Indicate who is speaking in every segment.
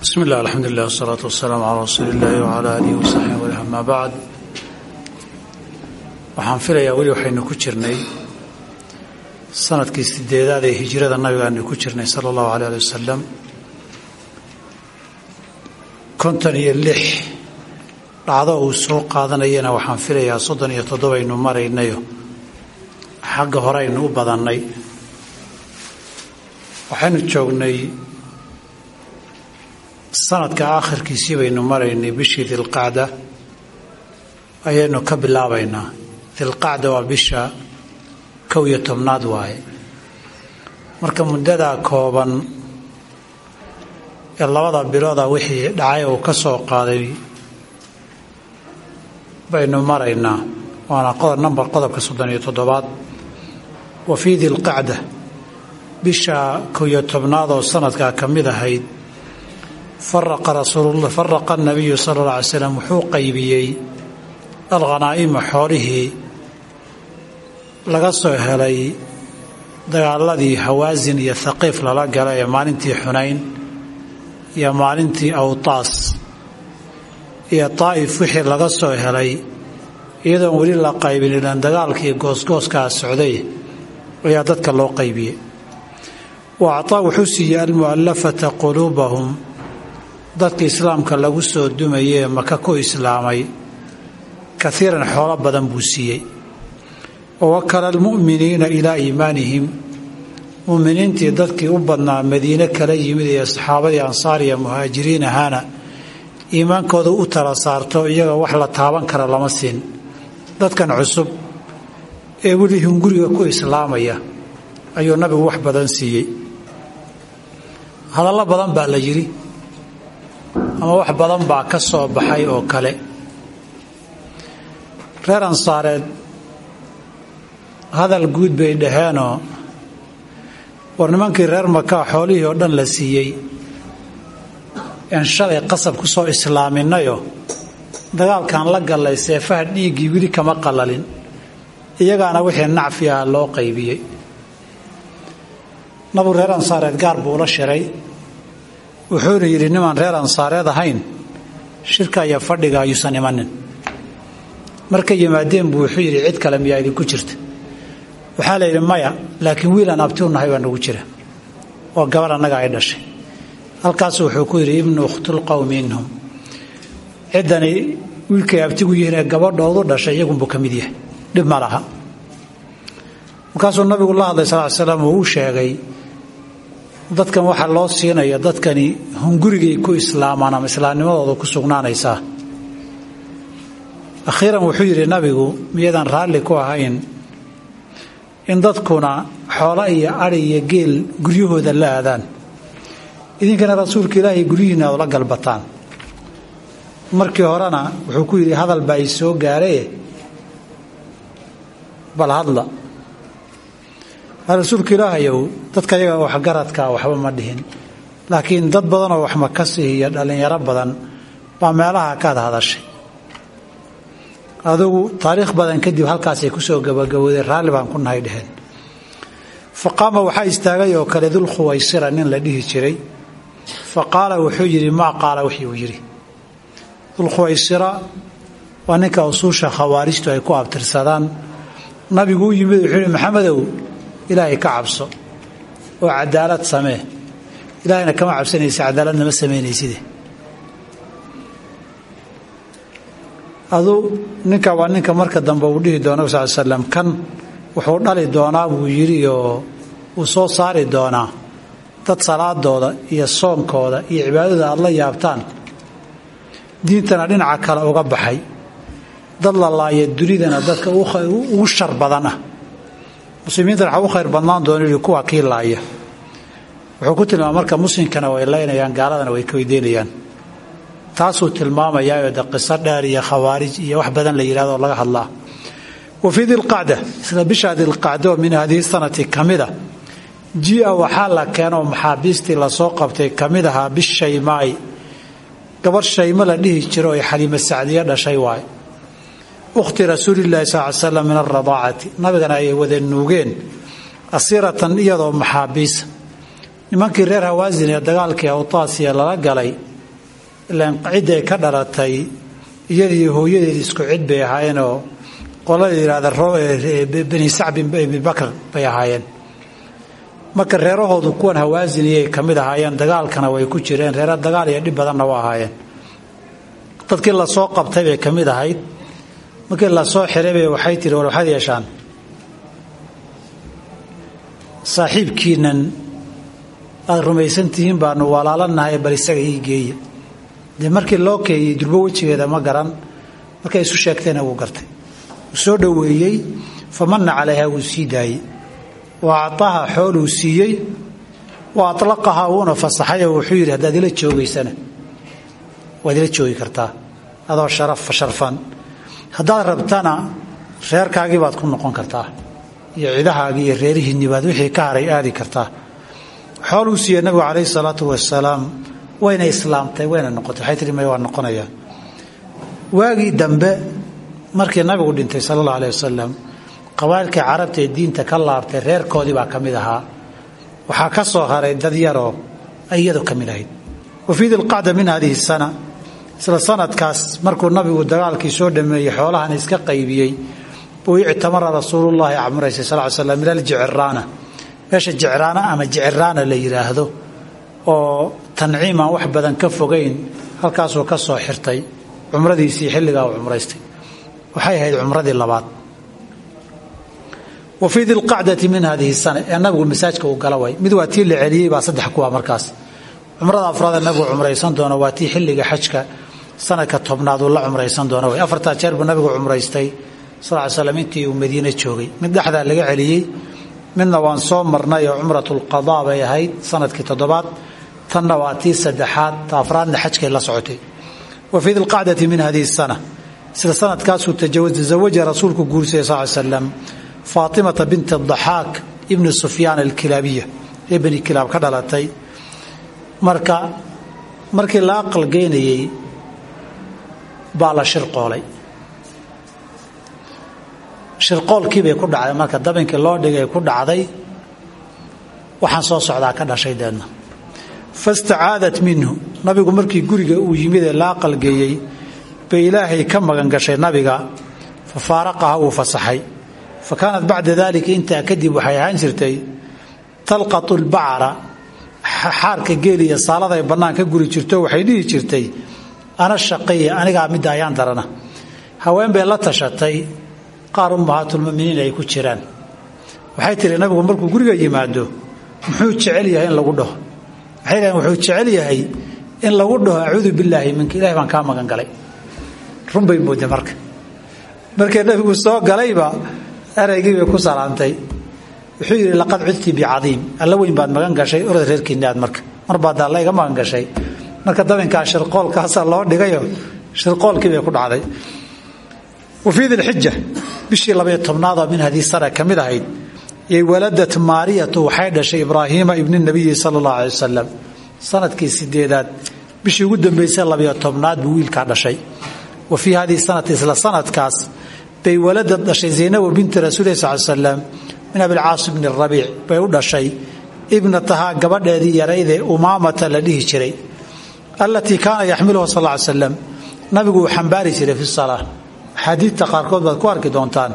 Speaker 1: bismi illah alxamdulilah wasalaatu wasalaamu calaa rasuuli illahi wcala aalihi wasaxbi walih amaa bacd waxaan filayaa weli waxaynu ku jirnay sannadkii sideedaad ee hijrada nabigaanu ku jirnay sala allahu alay ali wasalam konton iyo lix dhacdo uu soo qaadanayana waxaan filayaa soddon iyo toddobaynu maraynayo. Xagga hore aynu u badannay. Waxaynu sanadka aakhirkiisii baynu maraynay bishii dilqacda ayaynu ka bilaabaynaa. Dilqacda waa bisha kow iyo tobnaad waaye. Marka muddadaa kooban ee labada bilooda wixii dhacay uu ka soo qaaday baynu maraynaa. Waana qodob namber qodobka soddon iyo toddobaad. Wa fii dilqacda bisha kow iyo tobnaad oo sanadkaa ka mid ahayd faraqa nabiyu sala alla alay slam wuxuu qaybiyey alkhanaa'ima xoolihii. Laga soo helay dagaaladii hawaasin iyo thaqiif lala gala ee maalintii xunayn iyo maalintii awtaas iyo daa'if wixii laga soo helay. Iyadoon weli la qaybin ilan dagaalkii goosgooskaa socday ayaa dadka loo qaybiyey. Wa actaa wuxuu siiyey almu'allafata quluubahum dadka islaamka lagu soo dumayee maka ku islaamay kaiiran xoolo badan buu siiyey. Wa wakala almu'miniina ilaa iimaanihim. Mu'miniintii dadkii u badnaa madiine kala yimid ee saxaabadii ansaar iyo muhaajiriin ahaana iimaankooda u tala saarto iyaga wax la taaban kara lama siin. Dadkan cusub ee weli hunguriga ku islaamaya ayuu nabigu wax badan siiyey. Hadallo badan baa la yidhi ama wax badan baa ka soo baxay oo kale. Reer ansaareed hadal guud bay dhaheenoo war nimankii reer makaa xoolihii oo dhan la siiyey een shalay qasab ku soo islaaminayo dagaalkan la gallay seefaha dhiiggii weli kama qallalin iyagaana wixii nacfi ah loo qaybiyey. Nabigu reer ansaareed gaar buu ula shiray wuxuuna yidhi nimaan reer ansaareed ahayn shirka iyo fadhiga ayuusan imanin. Markay yimaadeen buu wuxuu yidhi cid kale miyaa idinku jirta? Waxaa la yidhi maya laakiin wiilaan abti u nahay baa nagu jira. Oo gabar annaga ay dhashay. Halkaasu wuxuu ku yidhi ibnu ukhtulqowmi inhum ciddani wiilkay abtigu yihiin gabadhoodu dhashay iyagunbuu ka mid yahay. Dhib ma laha. Markaasuu nabigu la hadlay sal l slam uu sheegay dadkan waxaa loo siinaya dadkani hungurigay ku islaamaan ama islaamnimadooda ku sugnaanaysaa. Akhiiran wuxuu yidhi nabigu miyadaan raalli ku ahayn in dadkuna xoolo iyo adhi iyo geel guryahooda la aadaan. Idinkana rasuulka ilaahay guryihiina aad la galbataan. Markii horena wuxuu ku yidhi hadal baa i soo gaaree? Bal hadla rasuulka ilaahayow dadka yaga waxgaradkaa waxba ma dhihin. Laakiin dad badanoo wax makasi iyo dhallinyaro badan baa meelaha kaad hadashay. Adugu taariikh badan kadib halkaasay ku soo gabagabooday raalli baan ku nahay dheheen. Fa qaama istaagay oo kale dulkhuwaysira nin la dhihi jiray. Fa qaala wuxuu yidhi maa qaala? Wixii uu yidhi dulkhuwaysira waa ninka usuusha khawaarijtu ay ku abtirsadaan. Nabigu u yimid wuxuu maxamedow ilaahay ka cabso oo cadaalad samee. Ilaahayna kama cabsanaysa cadaaladna ma samaynayside. Adu ninka waa ninka marka dambe uu dhihi doona sal slam kan wuxuu dhali doonaa buu yidhi oo uu soo saari doonaa dad salaadooda iyo soonkooda iyo cibaadada aad la yaabtaan. Diintana dhinaca kale uga baxay. Dad la laaya dunidana dadka ugu shar badan ah muslimiintana waxaa u khayr badnaan doona kuwa kii laaya wuxuu ku tilmaama marka muslimkana way laynayaan gaaladana way kaweydeynayaan taasuu tilmaamayaa de qiso dheer iyo khawaarij iyo wax badan la yidhahdo laga hadlaa. Wa fii dilqacda isla bishaa dilqacda oo min hadihi sanati ka mida jia waxaa la keenoo maxaabiistii la soo qabtay ka mid ahaa bishaymaai gabar shaymo la dhihi jiro oy xaliimo sacdiye dhashay waaye ukhti rasuulilahi sal slam min alradaacati nabigana ay wada nuugeen asiratan iyadoo maxaabiisa nimankii reer hawaasin ee dagaalkii awtaasiya lala galay ilaan cidday ka dhalatay iyadiiyo hooyadeed isku cid bay ahaayeenoo qolada yidhahda bani sacb ibni bakr bay ahaayeen. Marka reerahoodu kuwan hawaasiniyay ka mid ahaayeen dagaalkana way ku jireen reera dagaal iyo dhib badanna waa ahaayeen. Dadkii la soo qabtay bay ka mid ahayd markii la soo xiray bay waxay tihi war waxaad yeeshaan? Saaxiibkiinan aada rumaysan tihiin baanu walaalanahay bal isaga ii geeya. Dee markii loo keeyey durbo wejigeeda ma garan markay isu sheegtayna wuu gartay. Wuu soo dhoweeyey famana calayha wuu sii daayey. Wa acطaha xooluu siiyey wa aطlaqahaa wuuna fasaxayoo wuxuu yidhi haddaad ila joogaysana waad ila joogi kartaa adoo sharaf sharfan haddaad rabtana reerkaagii baad ku noqon kartaa iyo cidahaagii iyo reerihiinni baad wixii ka haray aadi kartaa. Xooluu siiyey nabigu calayhi salaatu wasalaam wayna islaamtay wayna noqotay. Waxay may waa noqonayaa waagii dambe markii nabigu dhintay sala allahu aleh wasalam carabta ee diinta ka laabtay reerkoodii baa ka mid ahaa. Waxaa ka soo haray dad yaroo ay iyadu ka ahayd. Wa fii min hadihi sana isla sanadkaas markuu nabigu dagaalkii soo dhameeyey xoolahan iska qaybiyey buu ictamara rasuulullahi acmuraysay sal ly slam ila aljiciraana meesha jicraana ama jiciraana la yidhaahdo oo tanciim wax badan ka fogayn halkaasuu ka soo xirtay. Cumradiisii xilligaa uu cumraystay. Waxay ahayd cumradii labaad. Wa fii dilqacdati min hadihi sana ee nabigu masaajka uu gala way. Mid waa tii la celiyey baa saddex kuwa markaas. Cumrada afraadee nabigu cumraysan xajka sanadka tobnaad uu la cumraysan doono. Way afartaa jeer buu nabigu cumraystay. Sal ly slam intii uu madiine joogay. Mid dhexdaa laga celiyey. Midna waan soo marnay oo cumratulqadaa bay ahayd sannadkii toddobaad. Tanna waa tii saddexaad ta afraadna xajkay la socotay. Wa fii dilqacdati min hadihi sana. Sida sanadkaasuu tazawaja rasuulku guursayay sal slam faatimata binti daxaak ibni sufyaan alkilaabiya. Ee bani kilaab ka dhalatay. Marka markii la aqalgeynayey baa la shirqoolay. Shirqoolkiibay ku dhacday marka dabinkii loo dhigay ku dhacday waxaan soo socdaa ka dhashay deedna fastacaadat minhu nabigu markii guriga uu yimid ee la aqalgeeyey bay ilaahay ka magan gashay nabiga fa faaraqaha wuu fasaxay. Fa kaanat bacda dalika intaa kadib waxay ahaan jirtay talqatu lbacara xaarka geel iyo saalada ay bannaan ka guri jirto waxay dhihi jirtay ana shaqiya anigaa midda ayaan darana. Haween bay la tashatay. Qaar ummahaatulmuminiin ay ku jiraan. Waxay tihi nabigu markuu guriga yimaado muxuu jecel yahay in lagu dhaho? Waxay dhaheen wuxuu jecel yahay in lagu dhaho acuudu billaahi minka ilahay baan kaa magan galay run bay marka. Markii nabigu soo galayba eraygii bay ku salaantay. Wuxuu yidhi laqad cudti bicadiim. Alla weyn baad magan gashay orod reerkiinni aad marka. Mar baad alla iga magan gashay marka dabinkaa shirqoolkaasa loo dhigayo shirqoolkii bay ku dhacday. Wa fii dilxija bishii labaiyo tobnaadoo min haddii sana ka ahayd yay waladat maariyatu waxay dhashay ibraahiima ibni nabiyi sala allahu alay wasalam sannadkii sideedaad bishii ugu dambaysay labayo tobnaad buu wiilkaa dhashay. Wa fii hadihi sanati isla sanadkaas bay waladad dhashay zaynabo binti rasuuli sal slam min abilcaas bni rabiic bay u dhashay ibnatahaa gabadheedii yaraydee umaamata la dhihi jiray allatii kaana yaxmiluha sal ly slam nabigu uu xambaari jiray fi salaa axaadiidta qaarkood baad ku arki doontaan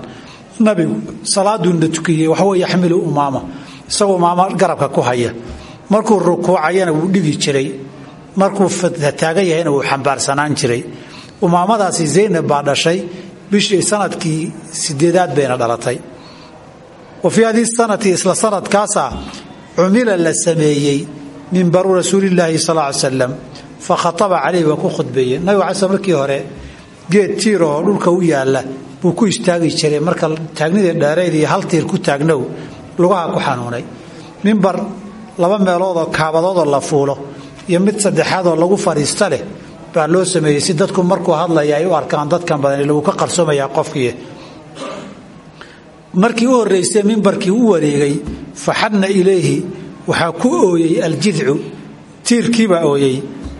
Speaker 1: nabigu salaaduuna tukiyey waxawe yaxmilu umaama isagoo umaamo garabka ku haya markuu rukuucayana wuu dhigi jiray markuu taagan yahayna wuu xambaarsanaan jiray umaamadaasi zaynab baa dhashay bishii sannadkii sideedaad bayna dhalatay wa fii hadihi sanati isla sanadkaasa cumila la sameeyey mimbaru rasuulilaahi sal slam fa khaaba caleyh waa ku khudbeeye nabigu ala sl markii hore geed tiiroo dhulka u yaalla buu ku istaagi jiray. Marka taagnidii dheerayd iyo hal tiir ku taagnow lugaha ku xanuunay. Mimbar laba meeloodoo kaabadoodoo la fuulo iyo mid saddexaadoo lagu fadhiista leh baa loo sameeyey si dadku markuu hadlaya ay u arkaan dadkan badan lagu ka qarsoomayaa qofkii markii u horraysay mimbarkii u wareegay faxadna ilayhi waxaa ku ooyey aljidcu. Tiirkiibaa ooyey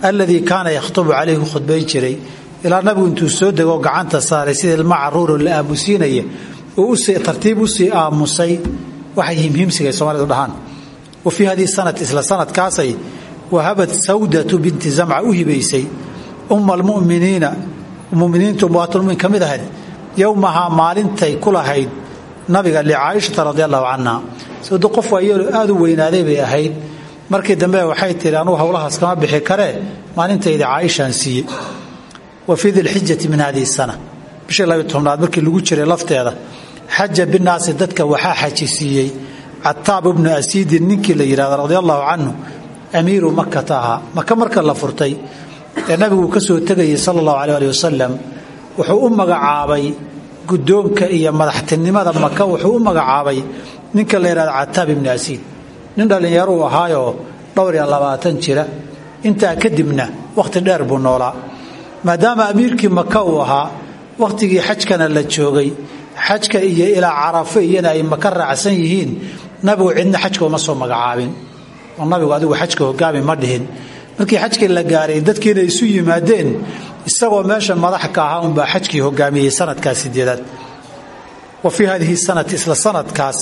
Speaker 1: alladii kaana yakhtubu calayhi ku khudbayn jiray ilaa nabigu intuu soo degoo gacanta saaray sida ilma caruuroo la aamusiinaya oo tartiib aamusay waxay himhimsiga soomaalidu dhahaan. Wa fii hadihi sanati isla sanadkaasay wahabad sawdatu binti zamca u hibaysay umma almuminiina muminiintu muwaatulmumin ka mid ahayd yowmahaa maalintay ku lahayd nabiga licaaishata radi allahu canha sado qof waayeelo aad u weynaaday bay ahayd markii dambe waxay tihi anugu howlahaas kama bixi karee maalintayda caaishaan siiyey. Wa fii dilxijati min hadihi sana. Bishii labiy tobnaad markii lagu jiray lafteeda xaja binaasi dadka waxaa xaji siiyey cataab ibnu asiidin ninkii la yidhahda radi allahu canhu amiiru makata ahaa. Marka la furtay ee nabigu ka soo tegayay sala allahu aleh ali wuxuu u magacaabay guddoonka iyo madaxtinimada maka wuxuu u magacaabay ninka la yidhahda cataab ibnu asiid nin dhallinyaruu ahaayoo dhowr iyo labaatan jira. Intaa kadibna wakhti dheer buu noolaa. Maadaama amiirkii maka uu ahaa wakhtigii xajkana la joogay. Xajka iyo ilaa carafo iyana ay maka raacsan yihiin nabigu cidna xajka uma soo magacaabin. Oo nabigu adigu xajka hogaami ma dhihin. Markii xajkii la gaaray dadkiina isu yimaadeen isagoo meesha madax ka ahaa unbaa xajkii hogaamiyey sanadkaas sideedaad. Wa fii hadihi sanati isla sanadkaas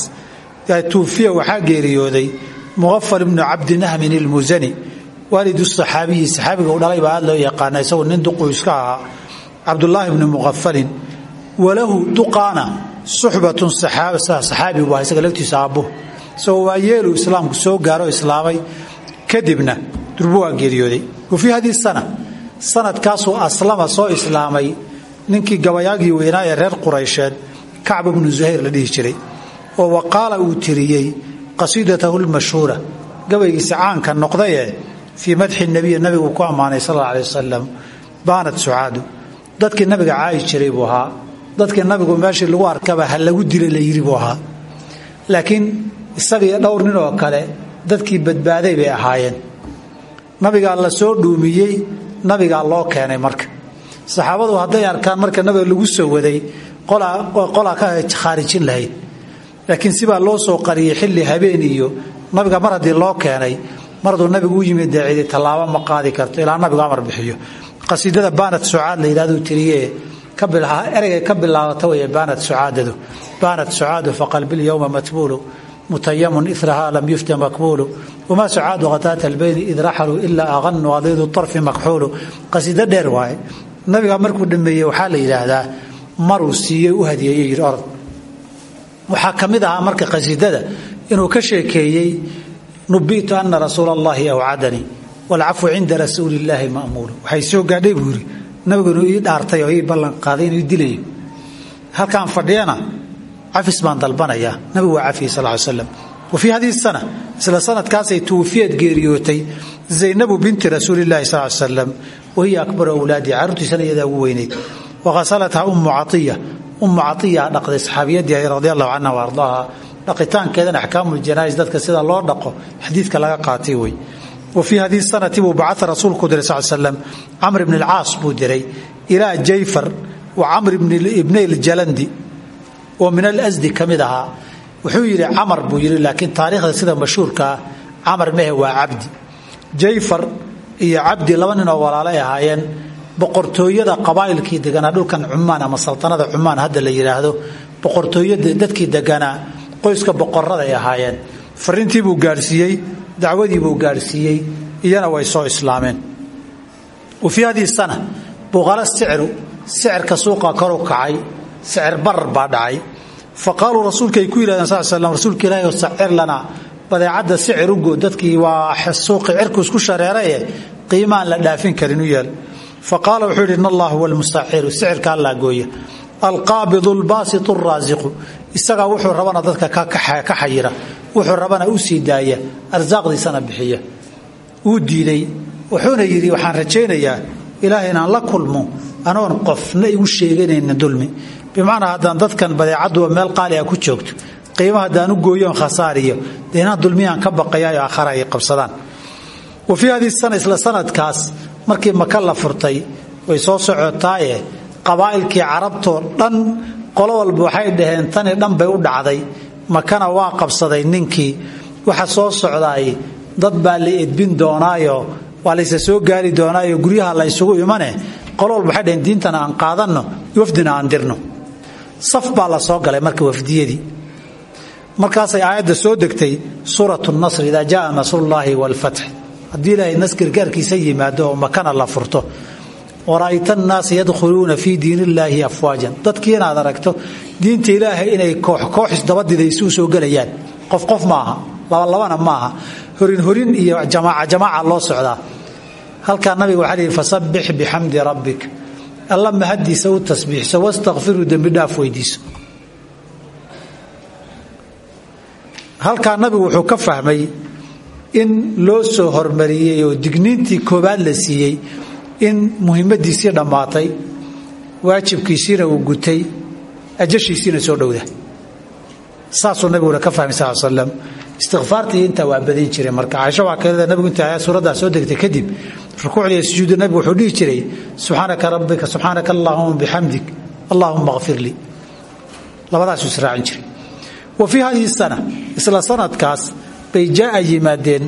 Speaker 1: tuufiya waxaa geeriyooday muqafal ibnu cabdinahmin ilmusani waalidu saxaabiyi saxaabiga u dhalay baa aad loo yaqaana isagoo nin duquu iska ahaa cabdulaahi bni muqafalin walahu duqaana suxbatun saxaabi bu isaga laftiisa aabbuh isagoo waa yeelu islaamku soo gaaro islaamay. Kadibna durbo waa geeriyooday. Wa fii hadihi sana sanadkaasuu aslama soo islaamay ninkii gabayaagii weynaa ee reer quraysheed kacb ibnu zuhayr la dhihi jiray oo waqaala uu tiriyey qasiidatahu lmashhuura gabaygiisa caanka noqdaye fii madxi nabiyi nabigu ku ammaanay sal alla alay wasalam baanad dadkii nabiga caayi jiray buu ahaa. Dadkii nabigu meeshii lagu arkaba ha lagu dila la yiri buu ahaa. Laakiin isagii dhowr nin oo kale dadkii badbaaday bay ahaayeen. Nabigaa la soo dhuumiyey nabigaa loo keenay marka. Saxaabadu hadday arkaan marka nabiga lagu soo waday qolaa ka khaarijin lahayd laakiin sibaa loo soo qariyey xilli habeen iyo nabiga mar haddii loo keenay mar hadduu nabigu u yimid dee cidi tallaabo ma qaadi karto ilaa nabigu amar bixiyo. Qasiidada baanad sucaad la yidhahduu tiriye ereygay ka bilaabata wey baanad sucaadadu. Baanad sucaadu faqalbilyowma matbuulu mutayamun irahaa lam yufta makbuulu wamaa sucaadu khataata albayni id raxaluu ilaa aqanu adiidu tarfi makxuulu. Qasiido dheer waaye nabiga markuu dhameeyey waxaa la yidhaahdaa maruu siiyey u hadiyeeye yidhi orod waxaa ka mid ahaa marka qasiidada inuu ka sheekeeyey nubitu ana rasuula allahi awcadanii walcafwu cinda rasuuli illaahi ma'muulu waxay soo gaadhay buu yidhi. Nabigu inuu ii dhaartay oo ii ballanqaaday inuu dilayo. Halkaan fadhiyana cafis baan dalbanayaa. Nabigu waa cafiyey sal slam wa fii hadihi sana isla sanadkaasay tuwufiyad geeriyootay zaynabu binti rasuuli llahi sal slam wahiya akbaru awlaadiha carruurtiisana iyadaa ugu weynayd. Waqasalatha ummu caiya ummu caiya dhaqday saxaabiyadii radi allahu canha wa ardaaha. Dhaqitaankeedana axkaamuljanais dadka sida loo dhaqo xadiidka laga qaatay wey wa fii hadihi sanati buu bacaa rasuulku diray sal slam camr bn alcaas buu diray ilaa jayfar wa camr ibnay ljalandi oo min alasdi ka mid ahaa. Wuxuu yidhi camar buu yidhi laakiin taariikhda sida mashhuurkaa camar mehe waa cabdi. Jayfar iyo cabdi laba nin oo walaalay ahaayeen boqortooyada qabaa'ilkii deganaa dhulkan cumaan ama saltanada cumaan hadda la yidhaahdo boqortooyada dadkii deganaa qoyska boqoraday ahaayeen. Fariintii buu gaadhsiiyey dacwadii buu gaadhsiiyey iyana way soo islaameen. Wa fii sana buqala sicru sicirka suuqa koru kacay sicir barar baa dhacay. Fa qaaluu ku yidhahdeen sal slam rasuulka ilaahi o sacir lanaa badeecadda sicir ugo dadkii waa suuqi cirku isku shareeraye qiimaan la dhaafin karin u yeel fa qaala wuxuu yidhi in allah huwa almustaciru sicirka allaa gooya. Alqaabidu albaasitu araasiqu isagaa wuxuu rabana dadka ka xayira. Wuxuu rabana u sii daaya arsaaqdiisana bixiya. Wuu diiday. Wuxuuna yidhi waxaan rajaynayaa ilaahay inaan la kulmo. Anoon qofna igu sheeganaynin dulmi. Bimacnaa haddaan dadkan badeecadduba meel qaali a ku joogto u gooyoon khasaariyo dee inaan ka baqayaayo aakhara ay qabsadaan. Wa fii hadihi isla sanadkaas markii maka la furtay way soo socotaaye. Qabaa'ilkii carabtoo dhan qolo walba waxay dhaheen tani dhan bay u dhacday. Makana waa qabsaday ninkii. Waxa soo socdaay dad baa la edbin doonaayo waa layse soo gaari doonaayo guryaha la ysugu imane. Qolo walba waxay dhaheen diintana aan qaadanno wafdina aan dirno. Saf baa la soo galay marka wafdiyadii. Markaasay aayadda soo degtay suuratu nasr idaa jaaa nasrullaahi waalfatx haddii ilaahay nas gargaarkiisa yimaado oo makana la furto. Wara'ayta annaasa yadkhuluuna fii diin afwaajan. Dadkii inaad aragto diinta ilaahay inay koox koox isdabadidaysi u soo gelayaan. Qof qof maaha labalabana maaha. Horin horin iyo jamaaca jamaaca loo socdaa. Halkaa nabiga waxaa lihi fasabbix bixamdi rabbik. Alla mahaddiisa u tasbiixso wastakfiru dembi dhaaf weydiiso. Halkaa nabigu wuxuu ka fahmay in loo soo hormariyey oo digniintii koobaad la siiyey in muhimmadiisii dhammaatay waajibkiisiina uu gutay ajashiisiina soo dhowda. Saasuu nabiguna ka fahmay sal slam istikfaartii intaa waa jiray. Marka caaisha waa keelada nabigu inta suuraddaa soo degtay kadib rukuucdiiyo sujuudda nabigu wuxuu dhihi jiray subxaanaka rabbika subxaanaka allahuma bixamdik allahuma kfir lii. Labadaasuu israacin jiray. Wa fii hadihi sana isla sanadkaas bay jaaa yimaadeen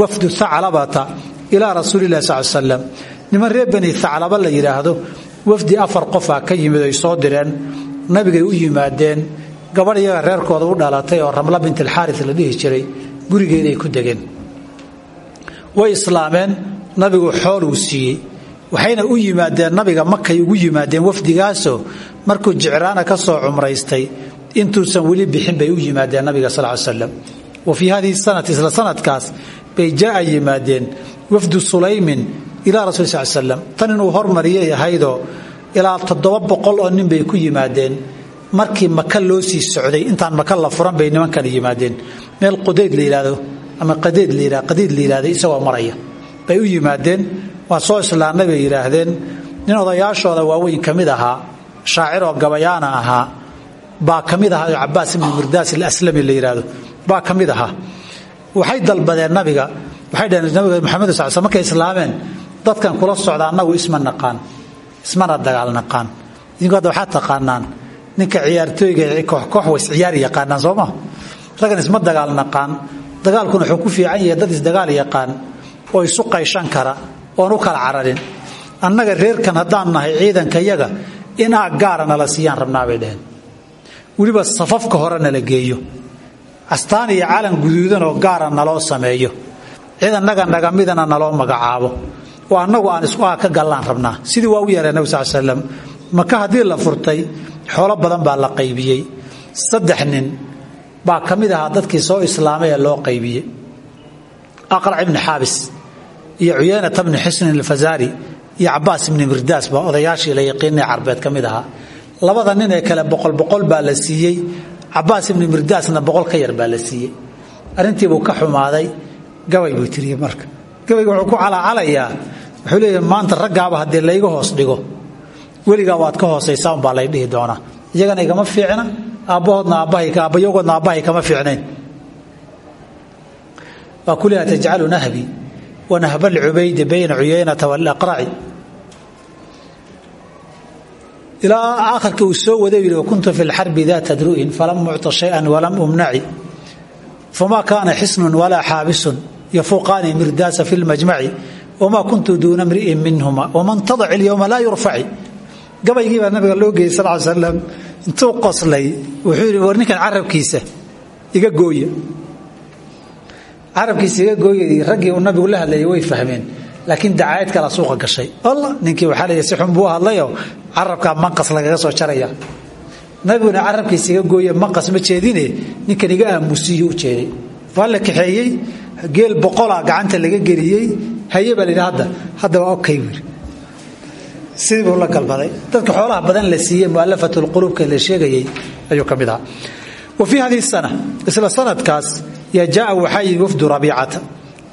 Speaker 1: wafdu thaclabata ilaa rasuulilahi sal slam niman reer bani thaclaba la yidhaahdo wafdi afar qofaa ka yimid ay soo direen nabigay u yimaadeen gabadh iyaga reerkooda u dhalatay oo ramla bint alxaaris la dhihi jiray gurigeeday ku degeen. Way islaameen nabigu xooluu siiyey. Waxayna u yimaadeen nabiga makay ugu yimaadeen wafdigaasoo markuu jicraana ka soo cumraystay intuusan weli bixin bay u yimaadeen nabiga sal slam wa fii hadihi sanati isla sanadkaas bay jaaa yimaadeen wafdu sulaymin ilaa rasul sal slam tan inuu hormariyay ahaydoo ilaa toddoba boqol oo nin bay ku yimaadeen. Markii maka loo sii socday intaan maka la furan bay nimankan yimaadeen. Meel qudayd la yidhahdo ama qadeed la qadiid la yidhahdo isagoo maraya. Bay u yimaadeen waa soo islaamnay bay yidhaahdeen nin odayaashooda waaweyn ka ahaa shaaciroo gabayaana ahaa baa ka mid ahaa cabaas ibnu mirdaas alaslami la yidhaahdo baa ka mid ahaa. Waxay dalbadeen nabiga waxay dhaheen nabiga maxamed sal markay islaameen dadkan kula socda annagu isma naqaan ismana dagaal naqaan. Idinku hadda waxaad taqaanaan ninka ciyaartooyga koox ways ciyaar yaqaanaan soo ma? Raggan isma dagaal naqaan dagaalkuna wuxuu ku fiican yahay dad isdagaal yaqaan oo isu qayshan kara oon u kala cararin. Annaga reerkan haddaan nahay ciidanka yaga in aag gaara nala siiyaan rabnaa bay dheheen weliba safafka hore nala geeyo astaan iyo calan guduudan oo gaara naloo sameeyo. Cid annaga nagamidana naloo magacaabo. Oo annagu aan isku ka gallaan rabnaa. Sidii waa u yeereen nabig sal slam maka haddii la furtay xoolo badan baa la qaybiyey. Saddex nin baa ka mid dadkii soo islaamay loo qaybiyey. Aqrac ibni xaabis iyo cuyaynata bni xusnin alfazaari iyo cabaas ibni mirdaas baa odayaashii la yaqiinay carbeed ka mid labada nin ee kale boqol boqol baa la siiyey cabaas ibni mirdaasna boqol ka yar baa la siiyey. Arrintiibuu ka xumaaday. Gabay buu tiriyey marka. Gabayga wuxuu ku calacalayaa wuxuu leeyahay maanta raggaaba haddii layga hoos dhigo weligaa waad ka hoosaysaa umbaa lay dhihi doonaa. Iyagana igama fiicna aabbahoodna aabbayagoodna aabbahay kama fiicnayn. Waa kuliha tajcalu nahbi wa nahba alcubaydi bayna cuyaynata waalaqraci ilaa aakhirka uu soo waday yidhi wakuntu fi lxarbi data dru'in falam mucta shayan walam umnaci famaa kaana xisnun walaa xaabisun yafuuqaani mirdaasa fi lmajmaci wamaa kuntu duuna mri'in minhuma waman tadac ilyowma laa yurfaci gabaygii baa nabiga loo geeyey sal ly slam intuu qoslay wuxuu yidhi war ninkan iga gooya carabkiisa iga gooya raggii uu nabigu la hadlayay way fahmeen laakiin dacaayad kala suuqa gashay. Alla ninkii waxaa leeyahy si xun buu hadlayoo carabkaa manqas lagaga soo jaraya. Nabiguna carabkiisa iga gooye manqas ma jeedine? Ninkan iga u jeeday. Waa la kaxeeyey geel boqolaa gacanta laga geliyey. Haye baa waa okay yidhi. Sidii buu la galbaday. Dadka xoolaha badan la siiyey mualafat lqulubka la sheegayey ayuu ka ahaa wa fii hadihi sana isla sanadkaas yaa jaaa waxaa yimi wafdu rabiicata.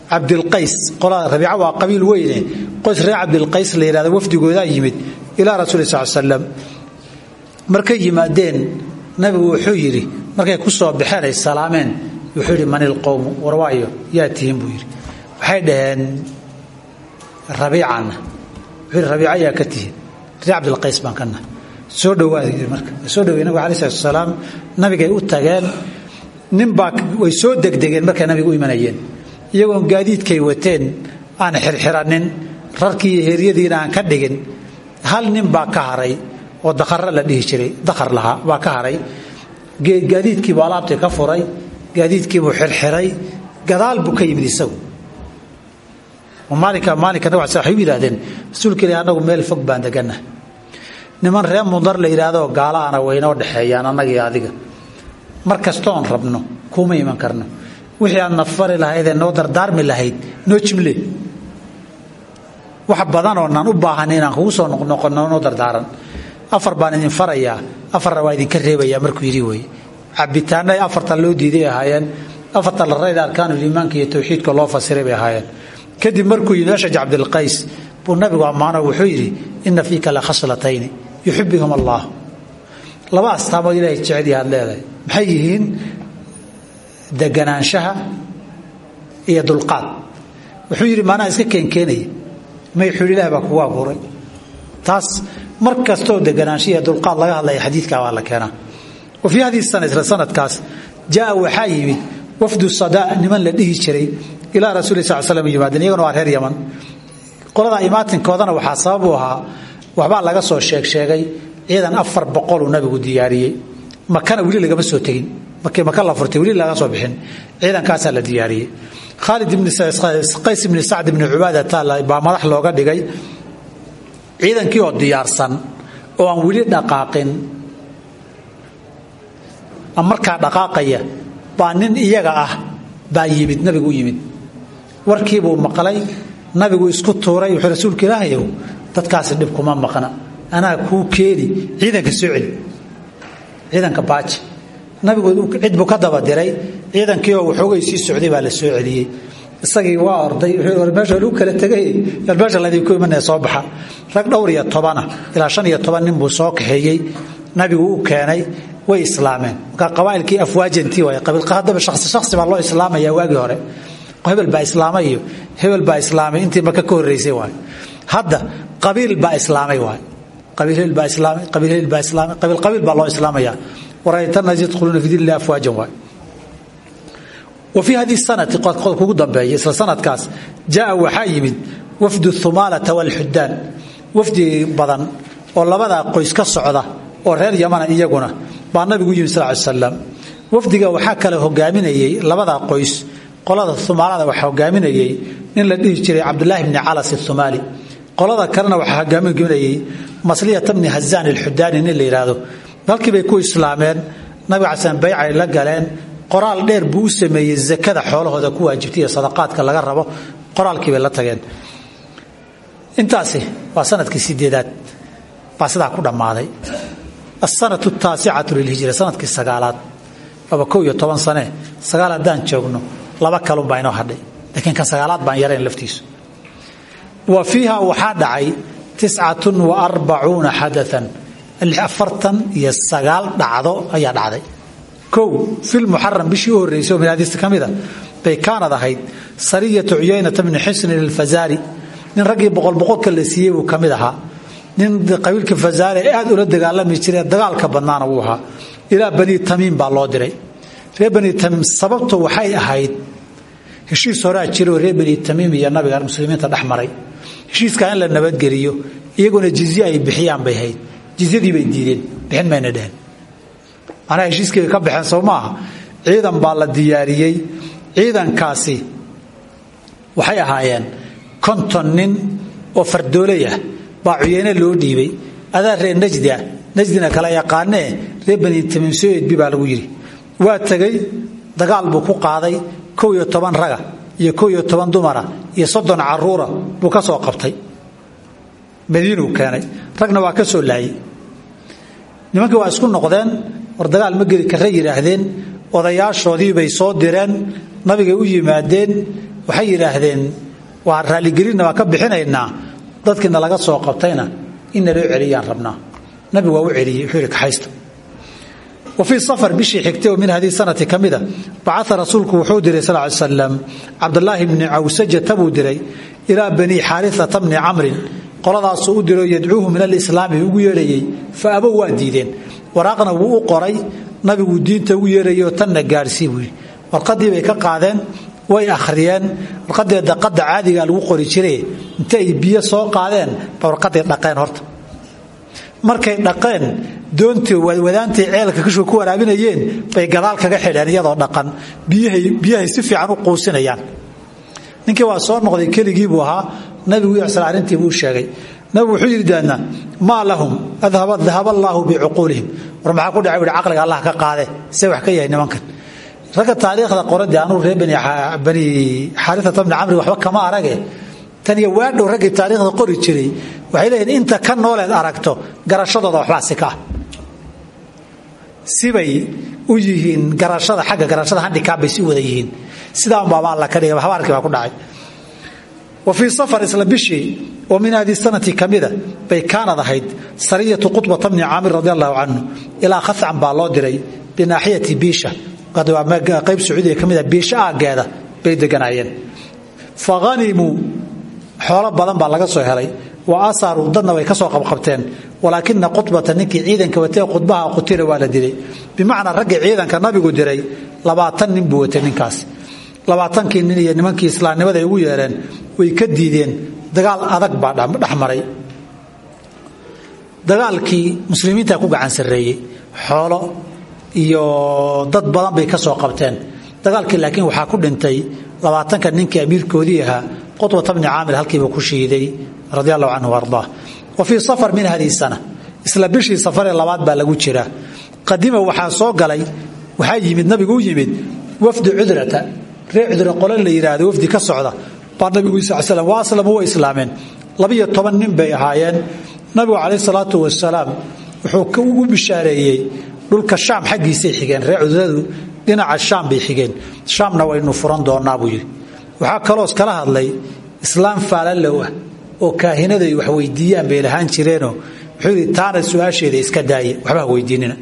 Speaker 1: Cabdilqays qolada rabiica waa qabiil weyne. Qoys reer cabdilqays la yidhahdo wafdigoodaa yimid ilaa rasuuli sal markay yimaadeen nabigu wuxuu yidhi markay ku soo baxeen ay salaameen. Wuxuu yidhi man ilqowmu warwaayo yaa tihiin buu yidhi. Waxay dhaheen rabiicana wuxuu yidhi rabiica yaa ka tihiin reer baan kana soo dhowaada yidhi soo dhowey nabiga alai wasalaam nabigay u tageen. Ninbaa way soo degdegeen markay nabiga u imanayeen. Iyagoon gaadiidkay wateen aan xirxiranin rarkii iyo aan ka dhigin hal nin baa ka haray oo dakhara la dhihi jiray? Dakhar lahaa baa ka haray. Gaadiidkiibuu alaabtii ka furay gaadiidkiibuu xirxiray gadaal buu ka yimid isagu. Maalinka maalinka nabig waxay u yidhahdeen rasuulka ilahi annagu meel fog baan deganna niman reer mudar la yidhaahdo gaalaana waynoo dhexeeyaan annagii adiga. Mar kastoon rabno kuma iman karno. Wixii aad nafari lahaydee noo dardaarmi lahayd noo jimle wax badanoo u baahan inaan kugu soo noqnoqono noo dardaaran. Afar baan idin farayaa afarna waa idinka reebayaa markuu yidhi wey cabitaanay afarta loo diiday ahaayeen. Afarta la rayda arkaanuliimaanka iyo towxiidka loo fasiray bay ahaayeen. Kadib markuu yidhi ashaj cabdilqays buu nabigu ammaano wuxuu yidhi ina fiika la khaslatayni yuxibbuhum allah. Laba astaamood ilaahay jecel yahaad leedahay. Maxay yihiin? Deganaanshaha iyo dulqaad. Wuxuu yidhi maanaa iska keenkeenaya may xuli ilaah baa kugu abuuray. Taas mar kastoo dulqaad laga hadlaya xadiidkaa waa la keenaa. Wa fii haddii sana isla sanadkaas jaa waxaa yimid wafdu sadaa niman la dhihi jiray ilaa rasuli sal slam yimaadeen iyaguna waa reer yaman. Qoladaa imaatinkoodana waxaa sabab u ahaa waxbaa laga soo sheeg sheegay ciidan afar boqoluu nabigu diyaariyey. Makana weli lagama soo tegin. Markii maka furtay weli laga soo bixin. Ciidankaasaa la diyaariyey khaalid qays ibni sacd ibni cubaada taal baa madax looga dhigay ciidankii oo diyaarsan oo aan weli dhaqaaqin markaa dhaqaaqaya baa nin iyaga ah baa yimid nabigu yimid. Warkiibuu maqlay nabigu isku tuuray wuxuu rasuulka ilaahayow dadkaasi dhib kuma maqna. Anaa kuu keeni ciidanka soo ciidanka baaji nabigu cid buu ka daba diray ciidankii oo waxoogay sii socday baa la soo celiyey. Isagii waa orday. Meesha lagu kala tegay. Meesha laydinku imanaya soo baxa. Rag dhowr iyo tobana ilaa shan iyo toban nin buu soo kaxeeyey. Nabigu u keenay way islaameen. Marka qabaailkii afwaajantii waay qabiilqaadaba shaksi shaksi baa loo islaamaya waagii hore. Hebel baa islaamay hebel baa islaamay intii marka ka horreysay waay hadda qabiil baa islaamay waay qabiil baa islaamay qabiil baa islaamay qabiil qabiil baa loo islaamaya yimid wafdu humaalata walxudaan wafdi badan oo labadaa qoys ka socda oo reer yamana iyaguna baa nabigu yimi sal slam wafdiga waxaa kale hogaaminayey labadaa qoys qolada humaalada waxaa hogaaminayey nin la dhihi jiray cabdulaahi bni calas ihumaali qolada kalena waxaa hogaaminayey masliyata bni hazaan ilxudaani nin la yidhaahdo halkii bay ku islaameen nabiga cala slam baycay la galeen. Qoraal dheer buu u sameeyey zakada xoolahooda ku waajibtay iyo laga rabo. Qoraalkii bay la tageen. Intaasi waa sannadkii sideedaad baa sidaa ku dhammaaday. Asanatu taasicatu lilhijra sannadkii sagaalaad. Waaba kow iyo toban sane. Sagaal haddaan joogno laba kalun baa hadhay. Laakiin kan sagaalaad baan yarayn laftiisu. Wa fiiha waxaa dhacay tiscatun wa xadaan afartan iyo sagaal dhacdo ayaa dhacday kow filmuxaram bishii u horreysay oo bay kaanad ahayd sariyatu cuyaynata bni xisnin alfazaari nin raggii boqolboqolka la siiyey buu ka mid ahaa nin qabiilka fazaare aad ula dagaalami jire dagaalka badnaana wuu ahaa ilaa bani tamiim baa loo diray reer bani tamiim sababtu waxay ahayd heshiis horaa jiroo reer bani tamiim iyo nabiga muslimiinta dhex maray heshiiskaa in la nabadgeliyo iyaguna jizye ay bixiyaan bay hayd jizyadii bay diideen bixin mayna dheheen manaa heshiiskii bay ka baxeen soo maaha? Ciidan baa la diyaariyey ciidankaasi waxay ahaayeen konton nin oo fardoolay ah baa cuyeyne loo dhiibay. Adaa reer najdi ah najdina kala yaqaanee reer bani tamiim baa lagu yidhi. Waa tegey dagaal buu ku qaaday kow iyo toban raga iyo kow iyo toban dumara iyo soddon caruura buu ka soo qabtay madiinuu keenay. Ragna waa ka soo laayey nimankii waa isku noqdeen war dagaal ma geli karra yidhaahdeen odayaashoodii bay soo direen nabigay u yimaadeen waxay yidhaahdeen waa raaligelinna waa ka bixinaynaa dadkiina laga soo qabtayna inna loo celiyaan rabnaa. Nabigu waa u celiyey wuxuu yidhi kaxaysta. Wa fii safar bishii xigtay oo min haddii sanati ka mida bacaa rasuulku wuxuu diray sal ly slam cabdulaahi bni cawsajata buu diray ilaa banii xaariata bni camrin qoladaasuu u diro yadcuuhu min alislaami ugu yeedhayey fa abow waa diideen. Waraaqna wuu u qoray nabiguu diinta ugu yeedhayoo tanna gaadhsii buu yidhi. Warqadii bay ka qaadeen way akhriyeen. Warqadii daqada caadigaa lagu qori jire inta ay biyo soo qaadeen ba dhaqeen horta. Markay dhaqeen doontii wadaantii ceelka kashua ku waraabinayeen bay gadaal kaga xidheen iyadoo dhaqan. Biyahay si fiican u quusinayaan. Ninkii waa soo noqday keligii buu ahaa nabigu yasal arrintii buu sheegay. Nabigu wuxuu yidhi daadna maa lahum dahaba allaahu bicuquulihim. War maxaa ku dhacay? Caqliga allah ka qaade see wax ka yahay nimankan. Ragga taariikhda qoradee anuu reer bani xaariata bni camri waxba kama arage. Tan iyo waadhow raggii taariikhda qori jiray waxay leeyihiin inta ka nooleed aragto garashadooda waxbaa si ka ah. Sibay u yihiin garashada xagga garashada handikaab bay si wada yihiin. Sidaa unbaaba alla ka dhigay waxba arki ku dhacay wa fii safar isla bishii oo min hadi sanati ka mida bay kaanad ahayd sariyatu qutbata bni caamir radi allahu canhu ilaa khafcan baa loo diray binaaxiyati biisha qayb sacuudiga ka mida biisha aaggeeda bay deganaayeen. Fa hanimuu xoolo badan baa laga soo helay wa asaruu dadna way ka soo qabqabteen walaakina qudbata ninkii ciidanka watee raggii ciidanka nabigu diray labaatan ninkaas labaatankii nin iyo nimankii islaamnimada ugu yeereen way ka diideen. Dagaal adag baa dhexmaray dagaalkii muslimiinta ku gacan sarreeyey. Xoolo iyo dad badan bay ka soo qabteen. Dagaalkii laakiin waxaa ku dhintay labaatanka ninkii amiirkoodii ahaa qudbata bni caamir halkiiba ku shiiday radi allahu canhu ardaa wa fii safar min hadihi sana isla bishii safaree labaad baa lagu jiraa. Qadima waxaa soo galay waxaa yimid nabigu u yimid wafdi cudrata reer cudra qole la yidhaahdo wafdi ka socda. Baa nabigu sal slam wa aslamu way islaameen. Labiyo toban nin bay ahaayeen. Nabigu calayh salaatu wasalaam wuxuu ugu bishaareeyey dhulka shaam xaggiisay xigeen. Cudradu dhinaca shaam bay xigeen. Shaamna waynu furan doonaa buu yidhi. Kaloos kala hadlay islaam faalalow ah oo kaahinaday wax weydiiyaan bay lahaan jireenoo wuxuu yidhi taana iska daaye. Waxba weydiinina.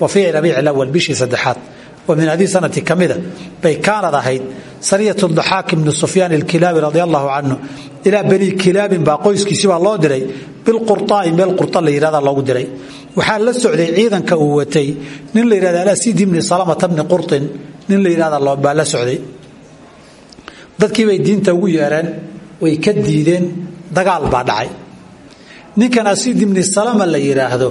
Speaker 1: Wa fii rabiici lawal bishii saddexaad oo min haddii sanati ka mida bay kaanad ahayd sariyat daxaak ibni sufyaan ilkilaabi radi allahu canhu ilaa banii kilaabin baa qoyskiisibaa loo diray bilquraa'i meel qura la yidhahda loogu diray. Waxaa la socday ciidanka uu watay nin la yidhahda alasiid ibni salamata bni qurtin nin la yidhahda baa la socday. Dadkiibay diinta ugu yeereen way ka diideen dagaal baa dhacay. Ninkan asiid ibni salama la yidhaahdo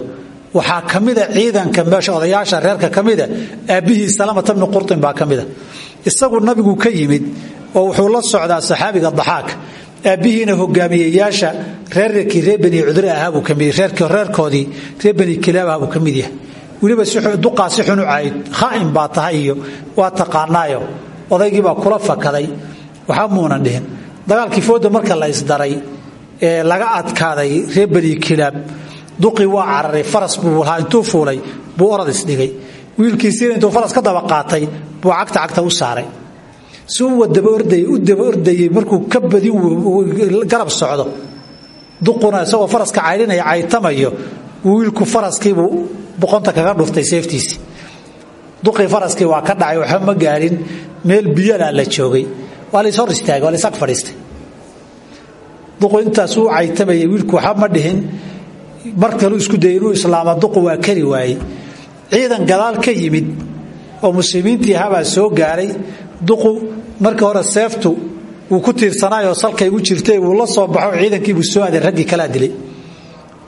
Speaker 1: waxaa ka mida ciidanka meesha odayaasha reerka ka mida aabbihii salamata bni qurtin baa ka mida isagu nabigu ka yimid oo wuxuu la socdaa saxaabiga daxaak. Aabbihiina hogaamiyeyaasha reerkii reer bani cudre ahaabuu ka mid reerkoodii reer bani kilaab ahaabuu ka mid yahay. Weliba duqaa si xunu cayd khaa'im baa tahay waa taqaanaayo. Odaygii baa kula fakaday. Waxba muunan dhihin. Dagaalkii fooda marka la isdaray ee laga adkaaday reer bani kilaab duqii waa cararay faras buu lahaa intuu fuulay buu orad isdhigay. Wiilkiisiina intuu faras ka daba qaatay buu cagta cagta u saaray. Si uwa daba ordayey markuu ka badi garab socdo. Duquna isagoo faraska caydhinaya caytamayo wiilku faraskiibuu boqonta kaga dhuftay seeftiisi. Duqii faraskii waa ka dhacay waxba ma gaarin meel biyalaa la joogay. Waa lays hor istaagay waa lays ag fadhiistay. Duqu wiilku waxba ma dhihin mar kaluu isku dayay inuu islaama duqu waa kari waayey. Ciidan gadaal ka yimid oo muslimiintii habaa soo gaaray duqu markii hore seeftu wuu ku tiirsanaayoo salkay u jirtay wuu la soo baxo ciidankiibuu soo aadeen raggii kalaa dilay.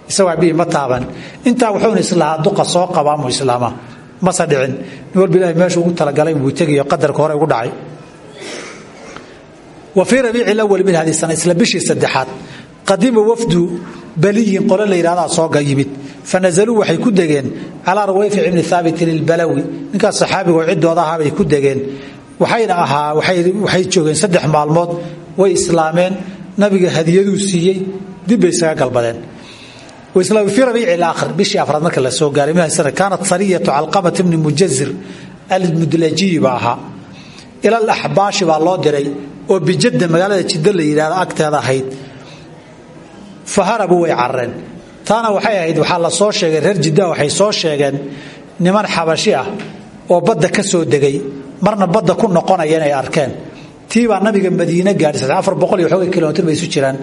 Speaker 1: Isagoo abihi ma taaban. Intaa wuxuuna islahaa duqa soo qabaamuu islaamaa. Mase dhicin. Nin walba ilahay ugu talagalay buu tegayo qadarka hore ugu dhacay. Wa fii rabiici lawal min hadi sana isla bishii saddexaad qadima wafdu baliyin qole la yidhahdaa sooga yimid. Fanazaluu waxay ku degeen calaa rawayfic ibni haabitin ilbalawi ninkaas saxaabigo ciddooda ahaa bay ku degeen. Waxayna ahaa waxay joogeen saddex maalmood way islaameen nabiga hadiyaduu siiyey dib bay isaga galbadeen. Fii rabiici laakhir bishii afraad marka la soo gaaray mihasana kaanat sariyatu calqamat ibni mujazir almudlajiyi baa ahaa. Ila alaxbaashi baa loo diray oo bijadda magaalada jidda la yidhahdo agteeda ahayd fa harabuu way carareen taana waxay ahayd waxaa la soo sheegay reer jidda waxay soo sheegeen niman xabashi ah oo badda ka soo degay marna badda ku noqonaya inay arkeen. Tii baa nabiga madiine xoogay kilomitr bay isu jiraan.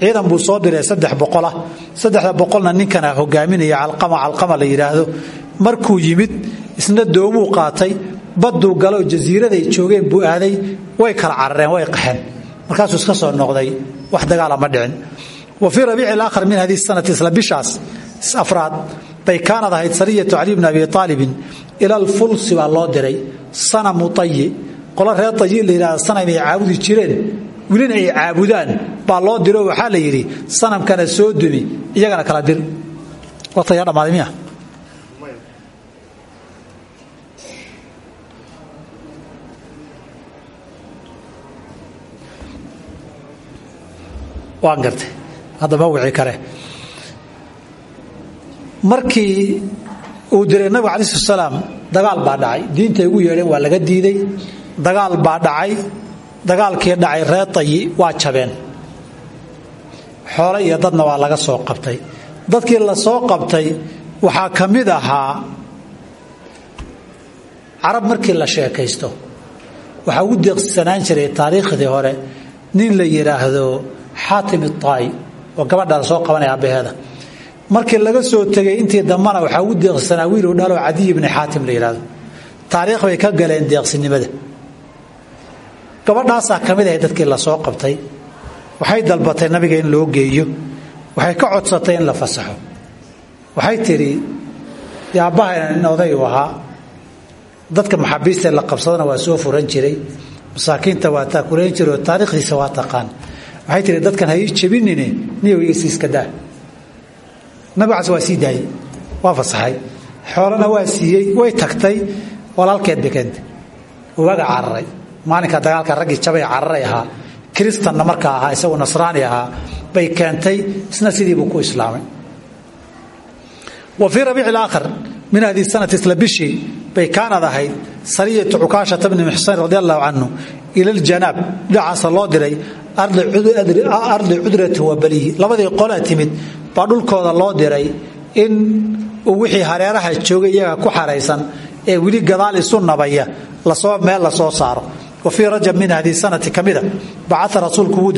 Speaker 1: Ciidan buu soo diray saddex boqolah saddexda boqolna ninkana hogaaminaya calqama calqama la yidhaahdo markuu yimid isna doomuu qaatay badduu galoo jasiiraday joogeen buu aaday way kala carareen way qaxeen. Markaasuu iska soo noqday wax dagaala ma dhicin wa fii rabiici alaakhar min hadihi sanati isla bishaas afraad bay kaanad ahayd sariyatu cali bni abi aalibin ila alfulsi baa loo diray. Sanamu tayi qolo reer tayi la yidhahda sanam ay caabudi jireen. Welina ay caabudaan baa loo diro waxaa la yidhi sanamkana soo dumi iyagana kala dir. Miya waan gartay haddama wici kare. Markii uu diray nabiga calayi slat salaam dagaal baa dhacay. Diintay ugu yeedheen waa laga diiday dagaal baa dhacay. Dagaalkii dhacay reer tayi waa jabeen. Xoole iyo dadna waa laga soo qabtay. Dadkii la soo qabtay waxaa ka mid ahaa carab markii la sheekaysto. Waxaa ugu deeqsanaan jiray taariikhdii hore nin la yidhaahdo xaatim itaa'i oo gabadha soo qabanaya abbaheeda markii laga soo tegay intii dambana waxaa ugu deeqsanaa wiiluu dhaloo cadiy ibni xaatim la yidhahdo taariikh bay ka galeen deeqsinimada. Gabadhaasaa ka mid ahay dadkii la soo qabtay. Waxay dalbatay nabiga in loo geeyo. Waxay ka codsatay in la fasaxo. Waxay tidhi dee abbahayna nin oday uu dadka maxaabiistee la qabsadana waa soo furan jiray. Masaakiinta waa taakulayn jiray oo taariikhdiisa waa taqaan waxay tihi dadkan ha ii jebinine niyowgiisi iska daa. Nabigaas waa sii daayey waa fasaxay xoolana waa siiyey way tagtay walaalkeed bay keentay. Ugaga cararay maalinka dagaalka raggii jabay cararay ahaa kiristanna markaa ahaa isagu nasraani ahaa bay keentay isna sidiibuu ku islaamay. Wa fii rabiici alaakhar min haddii sanati isla bishii bay kaanad ahayd sariyatu cukaashata bni muxsan radi allahu canhu ila ljanaab dhinacaasa loo diray ardi cudratin wa baliyi labadii qolaa timid baa dhulkooda loo diray in wixii hareeraha joogay iyaga ku xaraysan ee weli gadaal isu nabaya la soo meel la soo saaro. Wa fii rajab min haddii sanati ka mida bacaa rasuulku wuu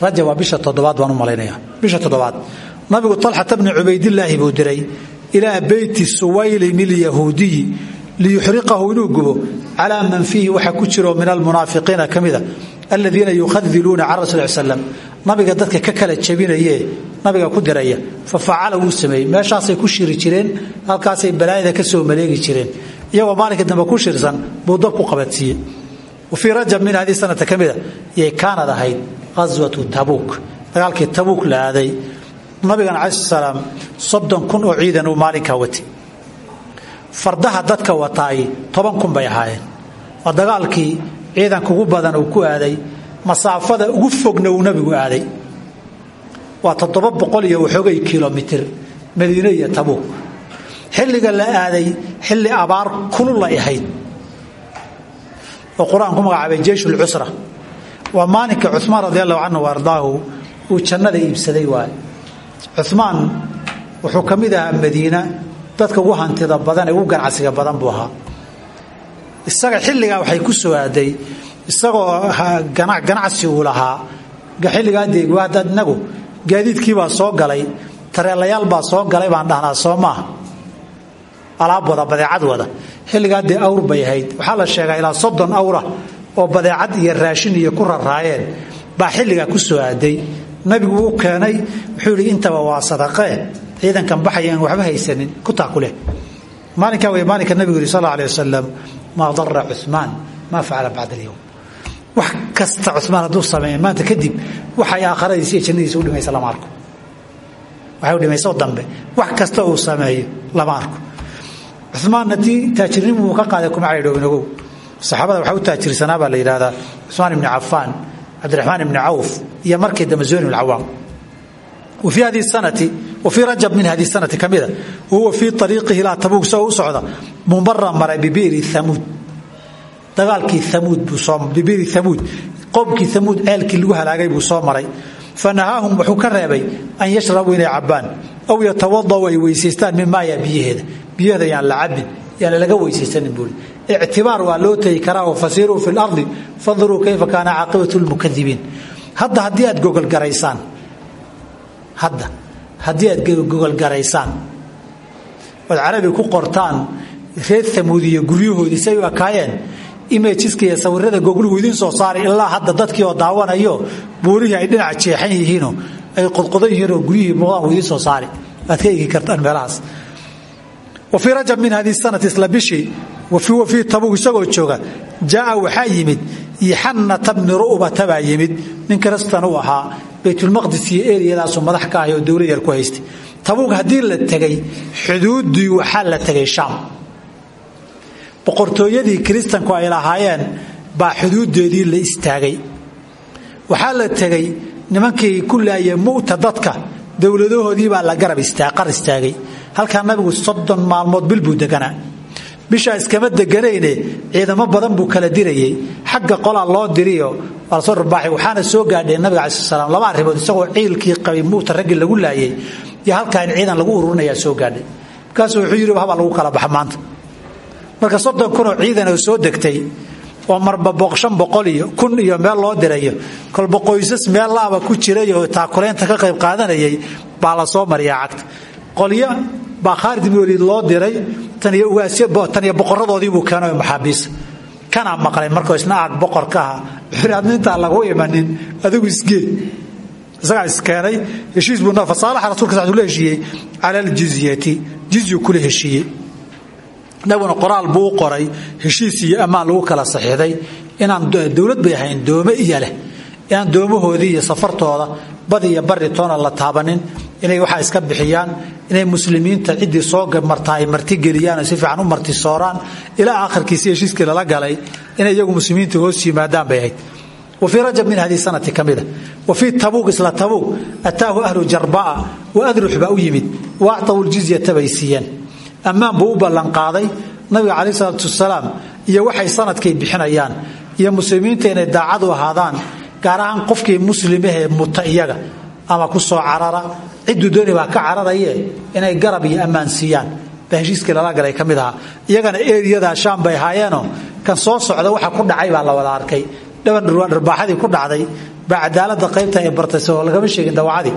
Speaker 1: rajab bisha toddobaad baan u bisha toddobaad. Nabigu talxata bni cubaydillaahi buu diray ilaa beyti suwaylim ilyahuudiyi liyuxriqahu inuu gubo calaa man fiihi waxa ku jiro min almunaafiqiina ka mida aladiina yukhadiluuna can rasul slam nabiga dadka ka kala jabinayee nabiga ku diraya fa facala wuu sameeyey. Meeshaasay ku shiri jireen halkaasay balaayada ka soo maleegi jireen. Iyagoo maalinka dambe ku shirsan buu dab ku qabadsiiye wa fii rajab min haddii sanata ka mida yay kaanad ahayd qaswatu dagaalkii tabuuk la nabigan cala salaam soddon kun oo ciidan uu maalinkaa watay. Fardaha dadka wataay toban kun bay ahaayeen. Waa dagaalkii ciidanka ugu badan uu ku aaday masaafada ugu fogna uu nabigu aaday. Waa toddoba boqol iyo waxoogay kilomitir madiine iyo tabuuk. Xilliga la aaday xilli abaar kulul ay ahayd. Oo qur'aan ku magacaabay jeyshulcusra waa maalinka cumaan radi allahu canhu ardaahu uu jannada iibsaday waaye cumaan wuxuu ka mid ahaa madiina. Dadka ugu hantida badan ee ugu ganacsiga badan buu ahaa. Isaga xilligaa waxay ku soo aaday isagoo ganacsi uu lahaa. Xilligaa deegwaada inagu gaadiidkiibaa soo galay tareelayaal baa soo galay baan dhahnaa soo maaha alaab wada badeecad wada. Xilligaa dee awr bay ahayd. Waxaa la sheegaa ilaa soddon awra oo badeecad iyo raashin iyo ku raraayeen baa xilligaa ku soo aaday nabigu u keenay wuxuu yidhi intaba waa sadaqee ciidankan baxaya aan waxba haysanin ku taakuleh maalinkaa way maalinka nabigu yidhi sal alay wasalam maa dara cumaan maa facala bacda alyowm wax kasta cumaan hadduu sameeya maanta kadib waxay aakharadiisa iyo jannadiisa u dhimaysa lama arko. Waxay u dhimayso dambe wax kasta uu sameeyo lama arko. Taajirnimu uu ka qaaday kuma caydhoobin ogow. Saxaabada waxaa u taajirsanaa baa la yidhahdaa cusmaan ibni cafaan cabdiraxmaan ibni cawf iyo markii dambe hadi sanati wafii rajab min hadi sanati ka mida wahuwa fii ariiqihi ilaa tabuug isagoo u socda. Mumara maray bibiiri amuud dagaalkii amuud bibiiri amuud qowmkii amuud ceelkii lagu halaagay buu soo maray. Fanahaahum wuxuu ka reebay an yashrabuu inay cabbaan aw yatawadau ay weysaystaan min maaya biyaheeda. Biyaheeda yaan la cabin yaan laga weysaysanin buui ictibaar waa loo tegi karaa oo fasiiruu fi lardi fanduruu kayfa kaana caaqibatu lmukadibiin. Hadda haddii aad gogolgaraysaan hadda haddii aad gogolgaraysaan ood carabi ku qortaan reer amuud iyo guryahoodii say u ekaayeen imajiska iyo sawirada gogluhu idiin soo saaray ilaa hadda dadkii oo daawanayo buurihii ay dhinaca jeexan yihiinoo ay qodqodan yihiinoo guryihii muuqdaan idiin soo saari. Waad ka eegi kartaan meelahaas wa fii rajab min haddii sanati isla bishii wafii tabug isagoo jooga jaaa waxaa yimid ixannata bni ru'bata baa yimid nin kristan u ahaa baytulmaqdis iyo eriyadaasu madax ka ahay oo dowla yar ku haystay. Tabuug haddii la tegay xuduuddii waxaa la tegay shaam. Boqortooyadii kiristanku ay lahaayeen baa xuduuddeedii la istaagay. Waxaa la tegay nimankii ku laayay mu'ta dadka istaagay halkaa nabigu soddon maalmood bil buu deganaa. Bishaa iskama deganayne ciidamo badan buu kala dirayey. Xagga qolaa loo diriyo rarbaaxay waxaana soo gaadhee nabiga cala slam laba arrimood isagoo ciilkii qabay mu'ta raggii lagu laayay iyo halkaa in ciidan lagu ururinayaa soo gaadhay. Markaasuu wuxuu yidhi habaa lagu kala baxa maanta. Marka soddon kunoo ciidan oo soo degtay oo marba shan boqol iyo kun iyo meel loo dirayo kolba qoysas meel laaba ku jiray oo taakulaynta ka qayb qaadanayay baa la soo mariyaa cagta qolyo baa khaalid ibn waliid loo diray tan iyo boqoradoodiibuu keenay maxaabiis kanaa maqlay markuu isna aag boqor ka aha wuxuu adna intaan lagu imanin adigu isgee isagaa iskeenay heshiis buu fasaalaxa rasulka sa la heshiiyey cala aljizyati jizyu kula heshiiyey. Nabiguna qoraal buu qoray heshiis iyo ammaan lagu kala saxiixday. Inaan dowlad bay ahayn doome iyo leh. Doomahoodii iyo safartooda bad iyo toona la taabanin inay waxaa iska bixiyaan inay muslimiinta ciddii soo martaa ay martigeliyaan si fiican u martisooraan ilaa aakhirkiisi heshiiskii lala galay inay iyagu muslimiinta hoos yimaadaan bay ahayd. Wa fii rajab min haddii sanati ka mida wa fii tabuuq isla tabuuq ataahu ahlu jarbaa wa adrux baa u yimid wa actawu ljizyata bay siiyeen. Ammaan buu u ballanqaaday nabiga caleyh salaatu wasalaam iyo waxay sanadkay bixinayaan iyo muslimiinta inay daacad u ahaadaan gaar ahaan qofkii muslimahee muta iyaga ama ku soo carara cidduu dooni baa ka cararaye inay garab iyo ammaan siiyaan. Baa heshiiskii lala galay ka mid ahaa. Iyagana eriyadaa shaam bay ahaayeenoo kan soo socda waxa ku dhacay baa la wada arkay. Dhaban dharbaaxadii ku dhacday baa cadaaladda qaybta ay bartay oo lagama sheegin dawacadii.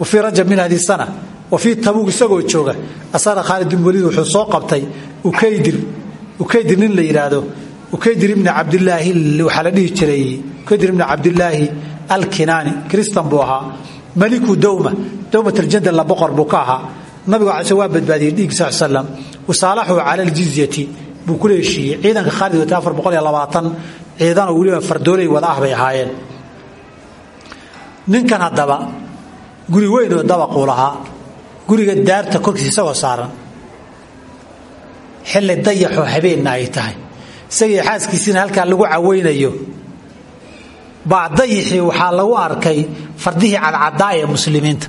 Speaker 1: Wa rajab min haddii sana. Wa fii isagoo jooga. Asara khaalid bin waliid wuxuu soo qabtay ukaydir. Nin la yidhaahdo ukaydir ibni cabdilaahi waxaa la dhihi jiray ukaydir ibni cabdilaahi alkinaani. Kristan buu ahaa maliku dowma dowmat aljandal la boqor buu ka ahaa. Nabigu case waa badbaadiyey dhiig sal slam wasaalaxuu cala aljizyati buu kula heshiiyey ciidanka khaalid wata afar boqol iyo labaatan ciidanoo weliba fardooley wada ah bay ahaayeen. Ninkan haddaba guri weyn oo dabaquu lahaa. Guriga daarta korkiisa isagoo saaran. Xilli dayaxoo habeenna ay tahay. Isagii xaaskiisiina halkaa lagu cawaynayo baa dayixii waxaa lagu arkay fardihii cadcadaa ee muslimiinta.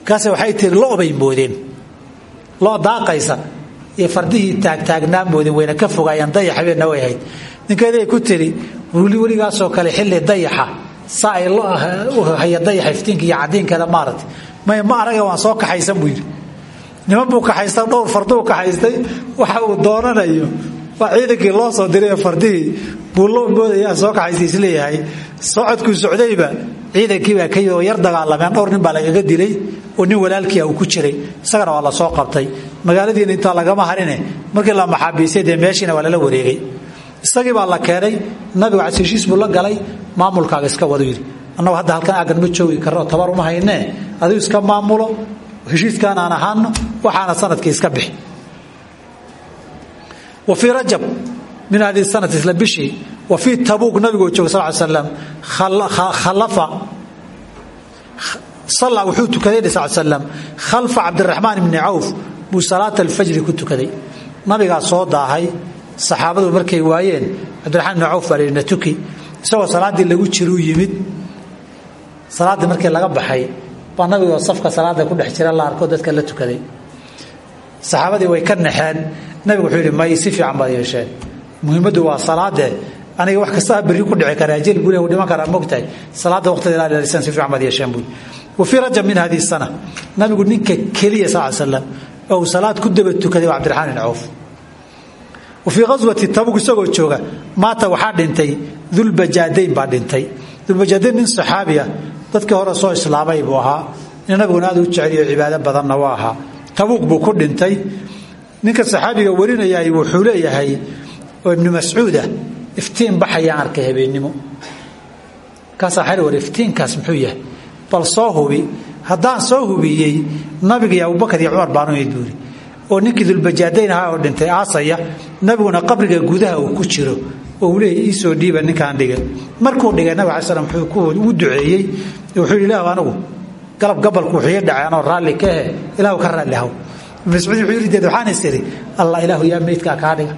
Speaker 1: Markaase waxay tihi lo bay moodeen. Lo daaqaysa. Iyo fardihii taagtaagnaa moodeen wayna ka fogaayeen dayax habeenna way ahayd. Ninkeeday ku tiri wuli weligaasoo kale xilli dayaxa saa ay haya dayaxa iftiinka iyo cadiinkeeda maaragtay. May ma araga soo kaxaysan buu niman buu kaxaysta dhowr farduu kaxaystay. Waxa uu doonanayo waa ciidankii loo soo diray ee buu loo moodaya soo kaxaystay is leeyahay socodkuu socdayba ciidankiibaa ka oo yar dagaalameen dhowr nin baa lagaga dilay oo nin walaalkiia uu ku jiray. Isagana waa la soo qabtay. Magaaladiina intaa lagama harine markii la maxaabiisay dee meeshiina waa lala wareegay. Isagii baa la keenay nabigu cas heshiis buu la galay maamulkaaga iska wadu yidhi annagu hadda halkan aagan ma joogi karno tabar uma haynee adigu iska maamulo heshiiskaan aan ahaano waxaana sannadkii iska bixi. Wa fii rajab min hadi sanati isla bishii wa fii tabuuq nabigoo jooga sal slam khalafa. Salla wuxuu tukaday sal slam khalfa cabdiraxmaan ibni cawf buu salaata alfajri ku tukaday. Nabigaa soo daahay saxaabadu markay waayeen cabdiraxmaan ibni cawf baa layidhi na tuki. Isagoo salaaddii lagu jiruu yimid salaaddii markii laga baxay baa nabigoo safka salaada ku dhex jira la arko dadka la tukaday. Saxaabadii way ka naxeen nabigu wuxuu yidhi may si fiican baad yeesheen muhiimaddu waa salaadee aniga wax kastaa berri ku dhici karaa jil buu lehu dhiman karaa mogtahay salaadda waqtiga ilaa ilaalisan si fiican baad yeesheen buu. Wa fii rajab min hadihi sana. Nabigu ninka keliya sal slam salaad ku daba tukaday waa cabdiraxmaan cawf. Wa fii ghaswati tabuk isagoo jooga maata waxaa dhintay dulbajaadayn baa dhintay. Dulbajaadayn nin saxaabi ah hore soo islaamay buu ahaa. Nin nabiguna aad u cibaado badanna waa ahaa. Tabuuq buu ku dhintay. Ninka saxaabiga warinayay wuxuu leeyahay oo ibnu iftiin baxayaan arkay habeennimo. Markaasaa xer war iftiinkaas muxuu yahay? Bal soo hubi haddaan soo hubiyey nabiga iyo abubakar iyo cumar baanu buuri. Oo ninkii dulbajaadayn ahaa oo dhintay aasaya nabiguna qabriga gudaha uu ku jiro oo uu iisoo dhiiba ninkaan dhiga markuu dhigay nabig alai slam uu duceeyey wuxuu ilahu anigu galab gabalku wuxuu ii dhacay anoo raalli ka ahe ilaahu ka raalli haw mascuud wuxuu yidhi deed waxaan is allah ilaahu yaa meydkaa kaa dhiga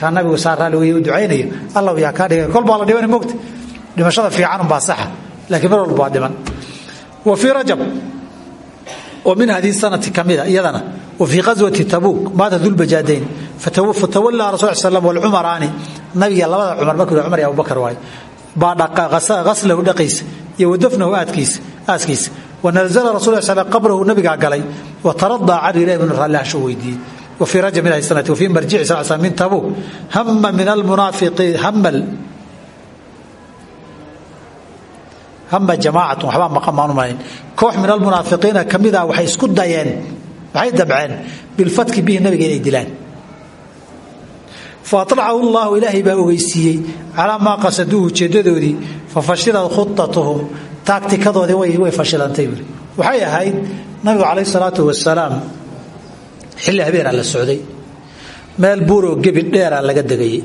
Speaker 1: kaa nabigu saa raalli weeye u ducaynayo allahu yaa kaa dhiga kol baa la dhimana mogta dhimashada fiican unbaa saxa laakiin mar walba waa dhiman. Wa fii rajab oo min haddii sanati ka mida iyadana wa fii qaswati tabuuk maata dulbajaadayn fatawallaa rasul slam walcumaraani nabiga labada cumar markuu cumar iyo abubakar waaye baa qaslahu dhaqiisa iyo wadafnahu aaskiisa wanazla rasul sl qabrahu nabigaa galay wataradaa can ilahi bn raallihasho weydiiyey rajab min hadi sanati wa fii marjici sal sl min tabuuk hama min almunaafiqiin hamal hama jamaacatu waxbaa maqan baan u malayn koox min almunaafiqiina ka mida waxay isku dayeen waxay dabceen bilfatki bihi nabiga inay dilaan. Alacahu llahu ilaahay baa ogeysiiyey calaa maa qasaduuhu ujeedadoodii fa fashilat khutatuhum taagtikadoodii way fashilantay waxay ahayd nabigu calayh salaatu wasalaam xilli habeenaa la socday. Meel buuroo gebi dheeraa laga degayey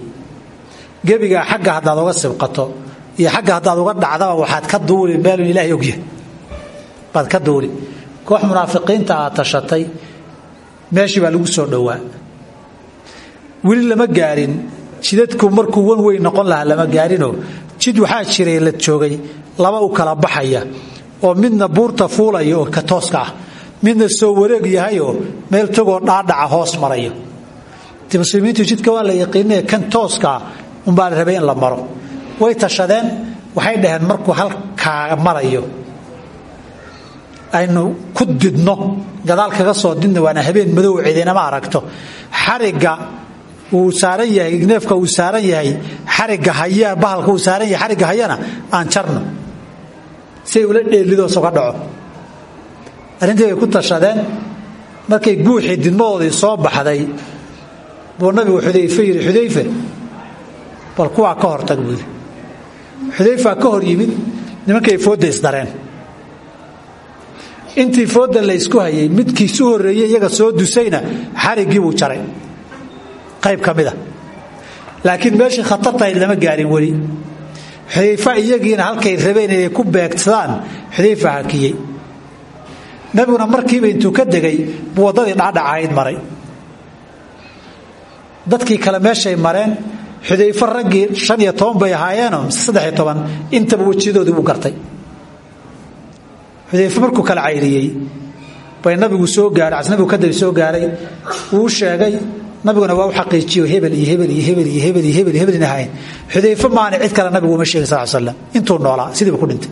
Speaker 1: gebigaa xagga haddaad oga sibqato iyo xagga haddaad uga dhacdaba waxaad ka duuli meelun ilaahay ogyahay baad ka duuli. Koox munaafiqiinta aad tashatay meeshii baa lagu soo dhowaa. Weli lama gaarin. Jidadku markuu wan weyn noqon lahaa lama gaarinoo. Jid waxaa jiray la joogay laba u kala baxaya oo midna buurta fuulaya oo ka tooska ah midna soo wareeg yahayoo meel togoo dhaadhaca hoos marayo. Muslimiintu jidka waa la yaqiinaya kan tooskaa unbaa la rabay in la maro. Way tashadeen waxay dhaheen markuu halkaa marayo aynu ku didno. Gadaal kaga soo didna waana habeen madow cidinama aragto. Xariga uu saaran yahay neefka uu saaran yahay xariga haya bahalka uu saaran yahay xariga hayana aan jarno. Si ay ula dheelidoos uga dhaco arrintii ku tashadeen markay guuxii didmadoodii soo baxday buu nabigu xudayfe yidhi xudayfe bal kuwaa ka hortag buu yidhi xudayfaa ka hor yimid nimankay foodda isdareen intii foodda la ysku hayay midkiisu horreeyey iyaga soo dusayna xariggii buu jaray. Qayb ka mida laakiin meeshii khatartahayd lama gaarin weli. Xudayfa iyagiina halkay rabeen inay ku beegsadaan xudayfa hakiyey nabiguna markiiba intuu ka degay buu waddadii dhacdhacahayd maray. Dadkii kale meeshay mareen xudayfo raggii shan iyo toban bay ahaayeenoo mise saddex iyo toban intaba wejiyadoodii buu gartay. Xudayfe markuu kala cayriyey bay nabigu soo gaaray casnabigu kadib soo gaaray wuu sheegay nabiguna waa u xaqiijiyo hebel iyo hebel iyo hebel iyo hebel iyo hebel iyo hebelin ahayn xudayfe maani cid kale nabigu uma sheegin sal slam intuu noolaa sidiiba ku dhintay.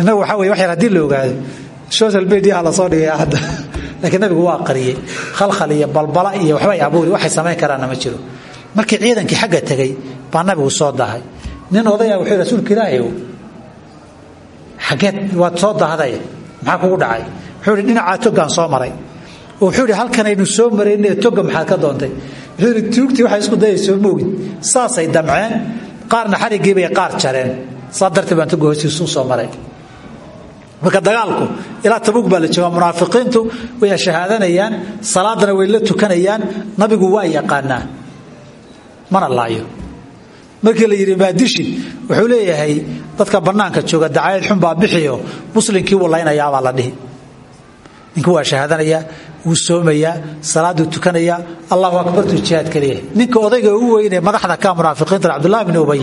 Speaker 1: Innagu waxaa weye wax yar haddii la ogaado social mediaha la soo dhigaya hadda laakiin nabigu waa qariyey. Khalkhal iyo balbala iyo waxbay abuuri waxay samayn karaanna ma jiro. Markii ciidankii xagga tegey baa nabigu soo dahay. Nin odaya wuxuu rasuulka ilaahayow xageed waad soo dahday maxaa kugu dhacay? Wuxuu ihi dhinacaa soo maray. Wuxuu ihi halkanaynu soo marayne toga maxaad ka doontay? Wuxuu ihi tuugtii isku dayaysoo moogid saasay damceen. Qaarna xariggii bay qaar jareen. Saa baan hoostiisuu soo maray marka dagaalku ilaa tabuug baa la jooga munaafiqiintu way shahaadanayaan salaadana way la tukanayaan nabigu waa yaqaanaa. Mana laayo. Markii la yidhi maadishid wuxuu leeyahay dadka bannaanka jooga dacayad xun baa bixiyo muslimkii wuu laynayaabaa la dhihi. Ninkii waa shahaadanayaa wuu soomayaa salaaduu tukanayaa allahu akbartuu jihaadka leeyahay ninka odayga ugu weynee madaxda ka munaafiqiinta cabdullahi bni ubay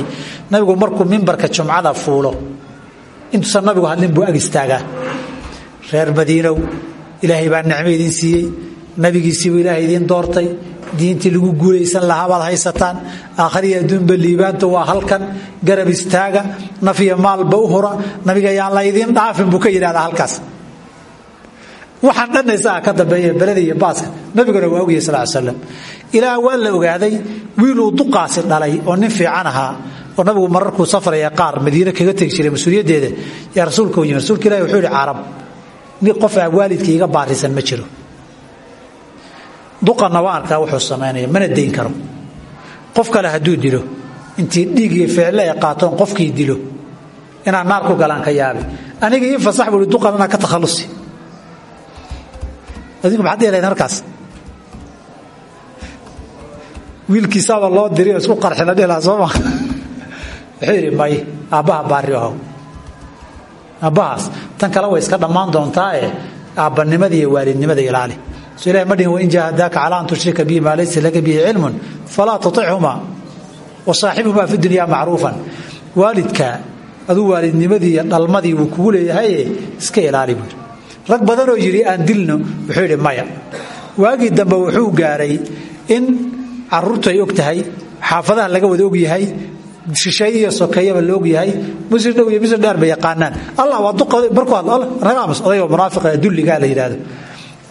Speaker 1: nabigu markuu mimbarka jumcada fuulo intuusan nabigu hadlin buu ag reer madiinow ilaahay baa nicmo idiin siiyey nabigiisiibuu ilaahay idiin doortay diintii lagu guulaysan lahaa baad haysataan aakhriya adduunba liibaanta waa halkan garab istaaga nafya maalba u hura nabiga yaan la idiin dhaafin buu ka yidhahdaa halkaas. Waxaan dhanna isagaa ka dambeeya beleda iyo baaska nabiguna waa ogyahy sal slam ilaah waa la ogaaday wiiluu duqaasi dhalay oo nin fiican ahaa oo nabigu mararkuu safraya qaar madiine kaga tegi jiray mas'uuliyaddeeda yaa rasuulka u yimi rasuulka ilahi wuxuu yihi carab nin qof aa waalidka baarisan ma jiro. Duqanna waa wuxuu samaynaya mana dayn karo. Qof kale hadduu dilo intii dhiig iyo ficille ay qaatoon qofkii dilo inaan naar ku galaan ka yaabi. Aniga ii fasax buu duqan inaan ka takhallusi. Adinku maxaad yeelayd halkaas? Wiilkiisaaba loo diri isku qarxi la dhilaa sooma wuxuu may aabbaha baari ahow. Tan kale way iska dhammaan doontaae aabbannimada iyo waalidnimada ilaali. So ilahi ma dhihin wain jaahadaaka calaa an tushrika bihi maa laysa laka bihi cilmun wa saaxibuhumaa fi dunyaa macruufan. Waalidka aduu waalidnimadii iyo dhalmadii wuu kugu leeyahaye iska ilaali buuri rag badanoo yidhi aan dilno wuxuu yidhi maya. Waagii dambe wuxuu gaaray in caruurtu ay og tahay xaafadaha laga wada og yahay shisheeye iyo sokeeyaba la og yahay. Misir dhow iyo misir dheer bay yaqaanaan. Allah waa duqa markuu hadlo allah ragaamus odayoo munaafiqa dulligaa la yidhaahdo.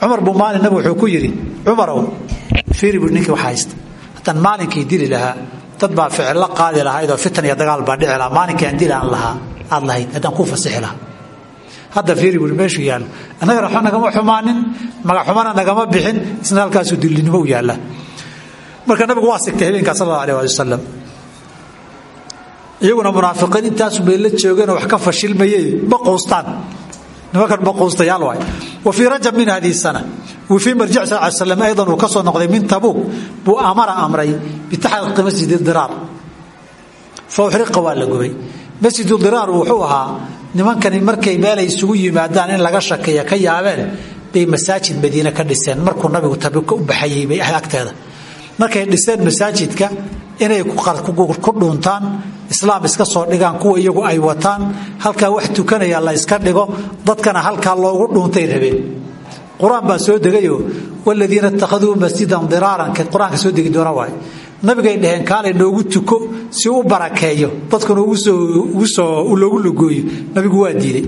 Speaker 1: Cumar buu maalin nabi wuxuu ku yidhi cumarow fiiri buu ninkii waxa haysta haddaan maalinkii dili lahaa dad baa ficillo qaadi lahaydoo fitan iyo dagaal baa dhici lahaa. Maalinkii aan dili aan aad lahayd. Haddaan kuu fasixi lahaa. Hadda fiiri buui meeshuu yaallo. Annagana waxba nagama xumaanin magaxumana nagama bixin isna halkaasuu dillinimo u yaalla. Marka nabigu waa sigtay habeenkaa sal alla alih ali wasalam iyaguna munaafiqiin intaasu bay la joogeenoo wax ka fashilmayey ma quustaan. Nimankan ma quustayaal waay. Wa fii rajab min hadihi sana wa fii marjic sal slam aydan uu ka noqday min tabuuk buu amara amray bitaxriqi masjidi diraar fa uxriqa waa la gubay. Masjidu diraar wuxuu ahaa nimankani markay meelay isugu yimaadaan in laga shakeeya ka yaabeen bay masaajid madiine ka dhiseen. Markuu nabigu tabuuka u baxayey bay ahay agteeda. Markay dhiseen masaajidka inay ku dhuuntaan islaam iska soo dhigaan kuwa iyagu ay wataan halkaa wax tukanaya la yska dhigo dadkana halkaa loogu dhuuntay rabeen. Qur'aan baa soo degayo waladiina ittakhaduu masjidan diraaran qur'aanka soo degi doona waay nabigay dhaheen kaalay noogu tuko si u barakeeyo dadkuna loogu lugooyo. Nabigu waa diiday.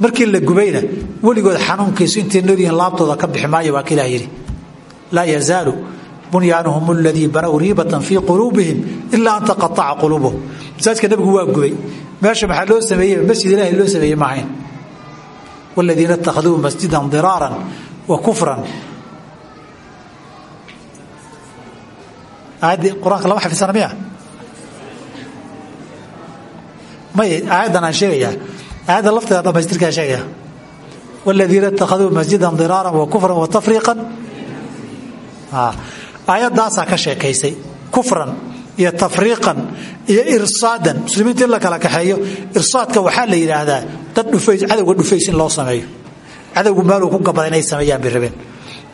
Speaker 1: Markii la gubayna weligood xanuunkiisu intay noolyihiin laabtooda ka bixi waa kilah yidhi laa yazaalu bunyaanuhum ladii banow riibatan fii quluubihim ilaa an taqaaca quluubuhum masaajidka nabigu waa gubay. Meesha maxaa loo sameeye masjid ilahi loo sameeye maahayn wladiina ittakhaduu masjidan diraaran wa kufran. Aayaddii qur'aanka lama xafisana miya? May aayaddan aan sheegayaa. Aayadda lafteeda dhamaystirkaa sheegaya wladiina ittakhaduu masjidan diraaran wa kufran wa tafriiqan aayaddaasaa ka sheekaysay. Kufran iyo tafriiqan iyo irsaadan. Muslimiinta in la kala kaxeeyo irsaadka waxaa la yidhaahdaa dad cadowga dhufays in loo sameeyo. Cadowgu meeluu ku gabada inay sameeyaan bay rabeen.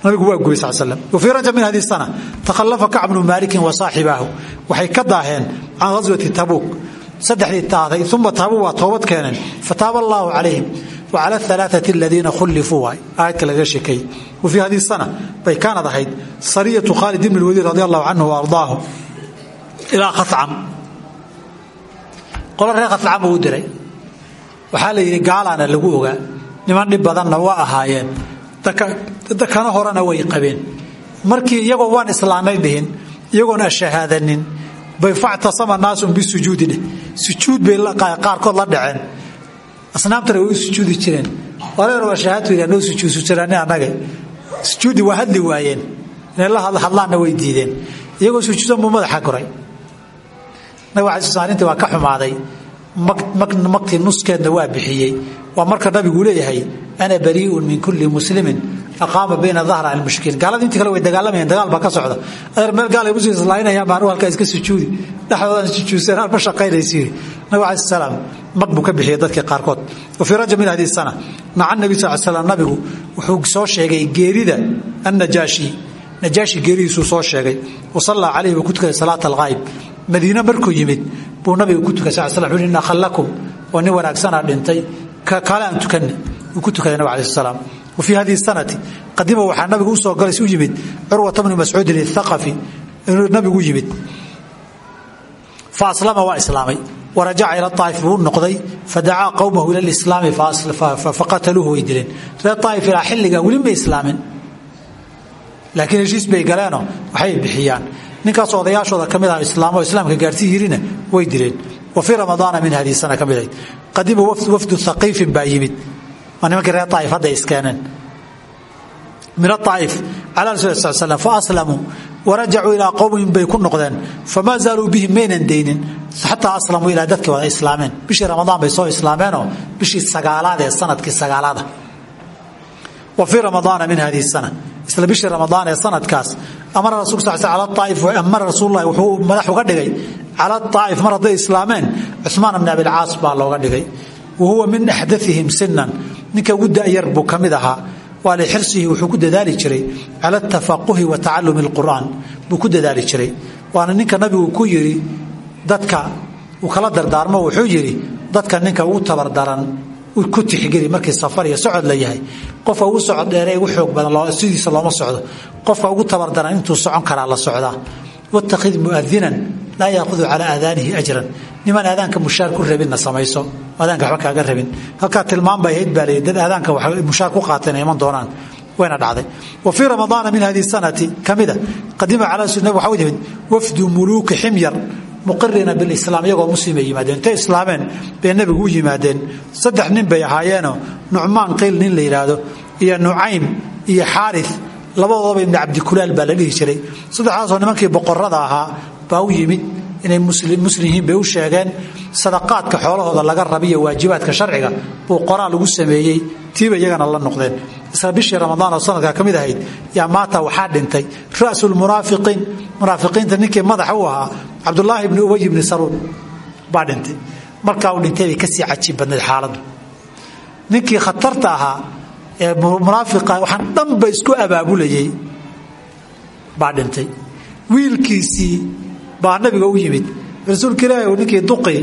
Speaker 1: Nabigu waa gubay sal wa fii rajab min hadi sana takhallafa kacb bnu maalikin wa saaxibaahu. Waxay ka daaheen can ghaswati tabuuk. Saddexdii taahday uma taabuu waa toobad keeneen fataaba allaahu calayhim wcala alaaati aladiina khullifuu waay. Aayadka laga sheekeeyey wa fii hadihi sana bay kaanad ahayd. Sariyatu khaalid ibn lwaliid radi allahu canhu wa ardaahu. Ilaa khacam qolo reer khacam uu diray. Waxaa la yidhi gaalaana lagu ogaa niman dhib badanna waa ahaayeen. Dakana horena way qabeen. Markii iyagoo waan islaamay dhihin iyagoon ashahaadanin la dhaceen asnaamtana way u sujuudi jireen. Wareer waa shahaadtu yidhaa noo sujuudsu jiraani annage sujuudi waa hadli waayeen. Inay la hadlaanna way diideen. Iyagoo sujuudan buu madaxa koray. Nabiga calaisaalintii waa ka xumaaday. Magtii nuskeedna waa bixiyey. Waa marka nabigu leeyahay ana barii'un min kulli muslimin aqaama bayna dahra almushrikiin. Gaaladii intii kale way dagaalamayeen dagaal baa ka socda. Adeer meel gaal ay muslim islaayinayaan baan halkaa iska sujuudi dhexdoodan sujuudsanaan ma shaqaynaysa yidhi nabigu calaih salaam buu ka bixiyey dadkii qaarkood. Wa fii rajab min hadihi sana naca nabi sal slam nabigu wuxuu soo sheegay geerida annajaashi. Najaashi geeridiisuu soo sheegay. Wa sallaa calayhi buu ku tukaday salaata alghaayib. Madiine markuu yimid buu nabiga ku tukay sal slam wuxuu inna khallakum oo nin wanaagsanaa dhintay. Kale aan tukanna wuu ku tukaday nabig salaam wa fii hadihi sanati qadima waxaa nabigu u soo galay u yimid curwata bnu mascuudin ithaqafi inuu nabigu yimid. Fa aslama waa islaamay warajaca ila aa'if buu noqday. Fadacaa qowmahu ila lislaami faqataluuhu way dileen reer aa'if ilaa xilliga weli ma islaamin. Laakiin heshiis bay galeenoo waxay bixiyaan. Ninkaasoo odayaashooda ka mid ah islaamo islaamka gaarhsii yirina way dileen wa waa nimankii reer aa'if hadday iskeeneen. Min aa'if cala rasul sal slam faaslamuu warajacuu ilaa qowmihim bay ku noqdeen. Famaa zaaluu bihim maynan daynin xataa aslamuu ilaa dadkii wada islaameen. Bishii ramadaan bay soo islaameenoo bishii sagaalaad ee sannadkii sagaalaada wa fii ramadaana min hadihi sana. Isla bishii ramadaan ee sanadkaas amara rasul sal sl ala aaif amara rasuululahi wuxuu madax uga dhigay. Cala aa'if mar hadday islaameen cumaan bni abilcaas baa looga dhigay wa huwa min axdaihim sinan ninka ugu da'yar buu ka mid ahaa. Waa lixirsihi wuxuu ku dadaali jiray cala atafaquhi wa tacalumi alqur'aan. Buu ku dadaali jiray. Waana ninka nabigu ku yidhi dadka uu kala dardaarmo wuxuu yidhi dadka ninka ugu tabardaran ku tixgeli markii safar iyo socod la yahay. Qofka ugu socod dheere ugu xoog badan sidiisa looma socdo. Qofka ugu tabardaran intuu socon karaa la socdaa. Wattakhid muadinan laa yaahudu calaa aadaanihi ajran niman aadaanka mushaar ku rabinna samayso aadaanka waxba kaaga rabin. Halkaa tilmaan bay ahayd baa dad aadaanka mushaar ku qaateen iman doonaan. Wayna dhacday. Wa fii ramadaana min hadihi sanati kamida qadima calaa sunna waxa u yimid wafdu muluuki ximyar muqirina bilislaam iyagoo muslim ay yimaadeen. Intay islaameen bay nebigu u yimaadeen. Saddex nin bay ahaayeenoo nucmaan qiil nin la iyo nucaym iyo xaari labadoodaba ibni cabdikulaal baa la dhihi jiray. Saddexdaasoo nimankii boqorada ahaa baa u yimid inay muslim bay u sheegeen sadaqaadka xoolahooda laga rabiyo waajibaadka sharciga buu qoraal ugu sameeyey tiiba iyagana la noqdeen. Isla bishii ramadaan oo sanadka ka ahayd yaa maata waxaa dhintay rasu lmunaafiqiin munaafiqiinta ninkii madaxa u ahaa cabdulaahi bni ubay bni saruud baa dhintay. Markaa uu dhintay bay ka sii cajiib badnayd xaaladdu. Ninkii khatarta ahaa ee munaafiqa waxaan dhanba isku abaabulayay baa dhintay. Wiilkiisii baa nabiga u yimid rasuulka ilaahi uu ninkii duqi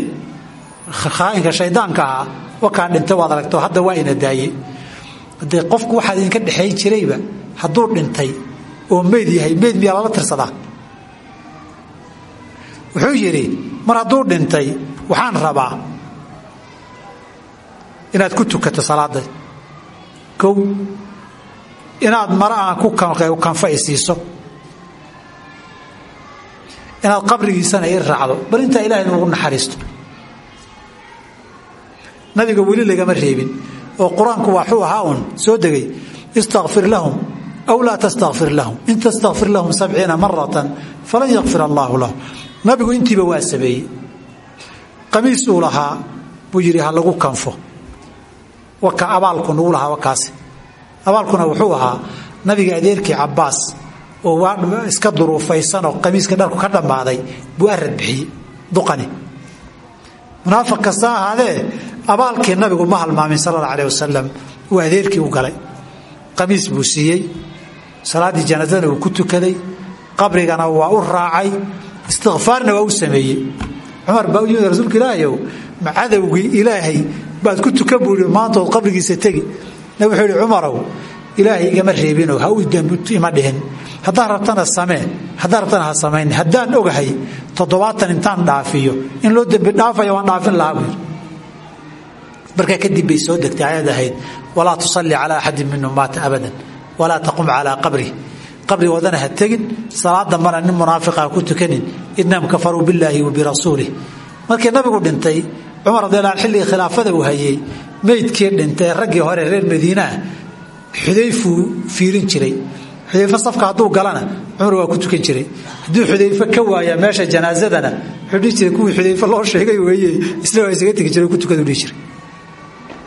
Speaker 1: khaainka shaydaanka ahaa wakaa dhintay waad aragto hadda waa ina daaye. Hadee qofku waxaa idinka dhexayn jirayba hadduu dhintay oo meyd yahay meyd miyaa lala tirsadaa? Wuxuu yidhi mar hadduu dhintay waxaan rabaa inaad ku tukato salaada kow inaad mara aan ku kanfa i siiso inaad qabrigiisana i raacdo. Bal intaa ilahay nugu naxariisto. Nabiga weli lagama reebin. Oo qur'aanku waxuu ahaa uun soo degay. Istakfir lahum aw laa tastakfir lahum. In tastakfir lahum sabciina maratan falan yakfir allaahu lahum. Nabigu intiiba waa sameeyey. Qamiis uu lahaa buu yidhi ha lagu kanfo. Waka abaalku lahaa wakaasi abaalkuna wuxuu ahaa nabiga adeerkii cabaas oo iska duruufaysanoo qamiiska dharku ka dhammaaday buu arad duqani. Munaafiq kasta ahaadee abaalkii nabigu ma halmaamin sal alla aleh wasalam uu adeerkii u galay. Qamiis buu siiyey salaaddii janaazadana uu ku tukaday qabrigana waa u raacay istikfaarna waa u sameeyey. Cumar baa rasuulka ilaahayow ma cadowgii ilaahay baad ku tukan buu i maantood qabrigiisa tegi. Nabig wuxuu ihi cumarow ilaahay igama reebinoo ha u ima dhihin haddaad rabtana samee haddaad rabtana ha samayn haddaan ogahay toddobaatan intaan dhaafiyo in loo dembi dhaafaya waan dhaafin lahaa buu yidhi. Markaa kadib bay soo degtay ayad ahayd tusalli calaa axadin minhum maata abadan walaa taqum calaa qabrih qabrigoodana ha tegin salaad dambana nin munaafiqa ku tukanin innahum kafaruu billaahi wa birasuulih markii nabigu dhintay cumar radiallah an xilligii khilaafada uu hayey meydkii dhintay raggii hore reer madiinaah xudayfuu fiirin jiray xudayfe safka hadduu galana cumar waa ku tukan jiray. Hadduu xudayfe ka waaya meesha janaasadana dhihi jiray kuwii xudayfe loo sheegay weeye isna waa isaga tegi ku tukadu dhihi jiray.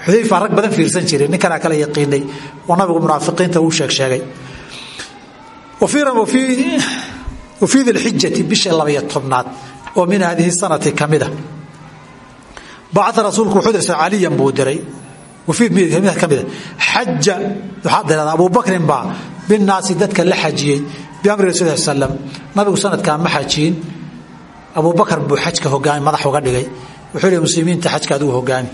Speaker 1: Xudayfa rag badan fiirsan jiray ninkanaa kala yaqiinay oo nabigu munaafiqiinta uu sheeg sheegay. Wa fii dilxijati bisha labaiyo tobnaad oo min haadihi sanati ka mida bacaa rasuulku wuxuu dirsa caliyan buu diray xaja waxaad tirahdaa abubakrin baa binaasi dadka la xajiyey biamri rasul l slam nabigu sanadkaa ma xajiyin abubakar buu xajka hogaami madax uga dhigay wuxuu hi muslimiinta xajka adigu hogaami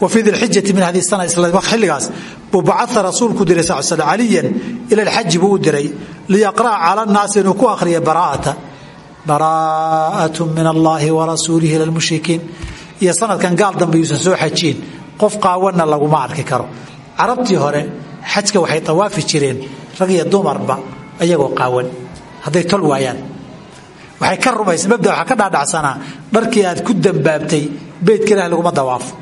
Speaker 1: wa fii dilxijati min hadihi sana xilligaas buu bacaa rasuulku diray sal sl caliyan ila alxaji buu u diray liyaqra'a cala nnaasi inuu ku akhriya bara'ata bara'atu min allahi wa rasuulihi ila lmushrikiin iyo sanadkan gaal dambe yuusan soo xajiin qof qaawanna laguma arki karo. Carabtii hore xajka waxay tawaafi jireen rag iyo dumarba ayagoo qaawan. Hadday tol waayaan. Waxay ka rumaysa mabda waxaa ka dhaadhacsanaa dharkii aad ku dambaabtay beydka ilahi laguma dawaafo.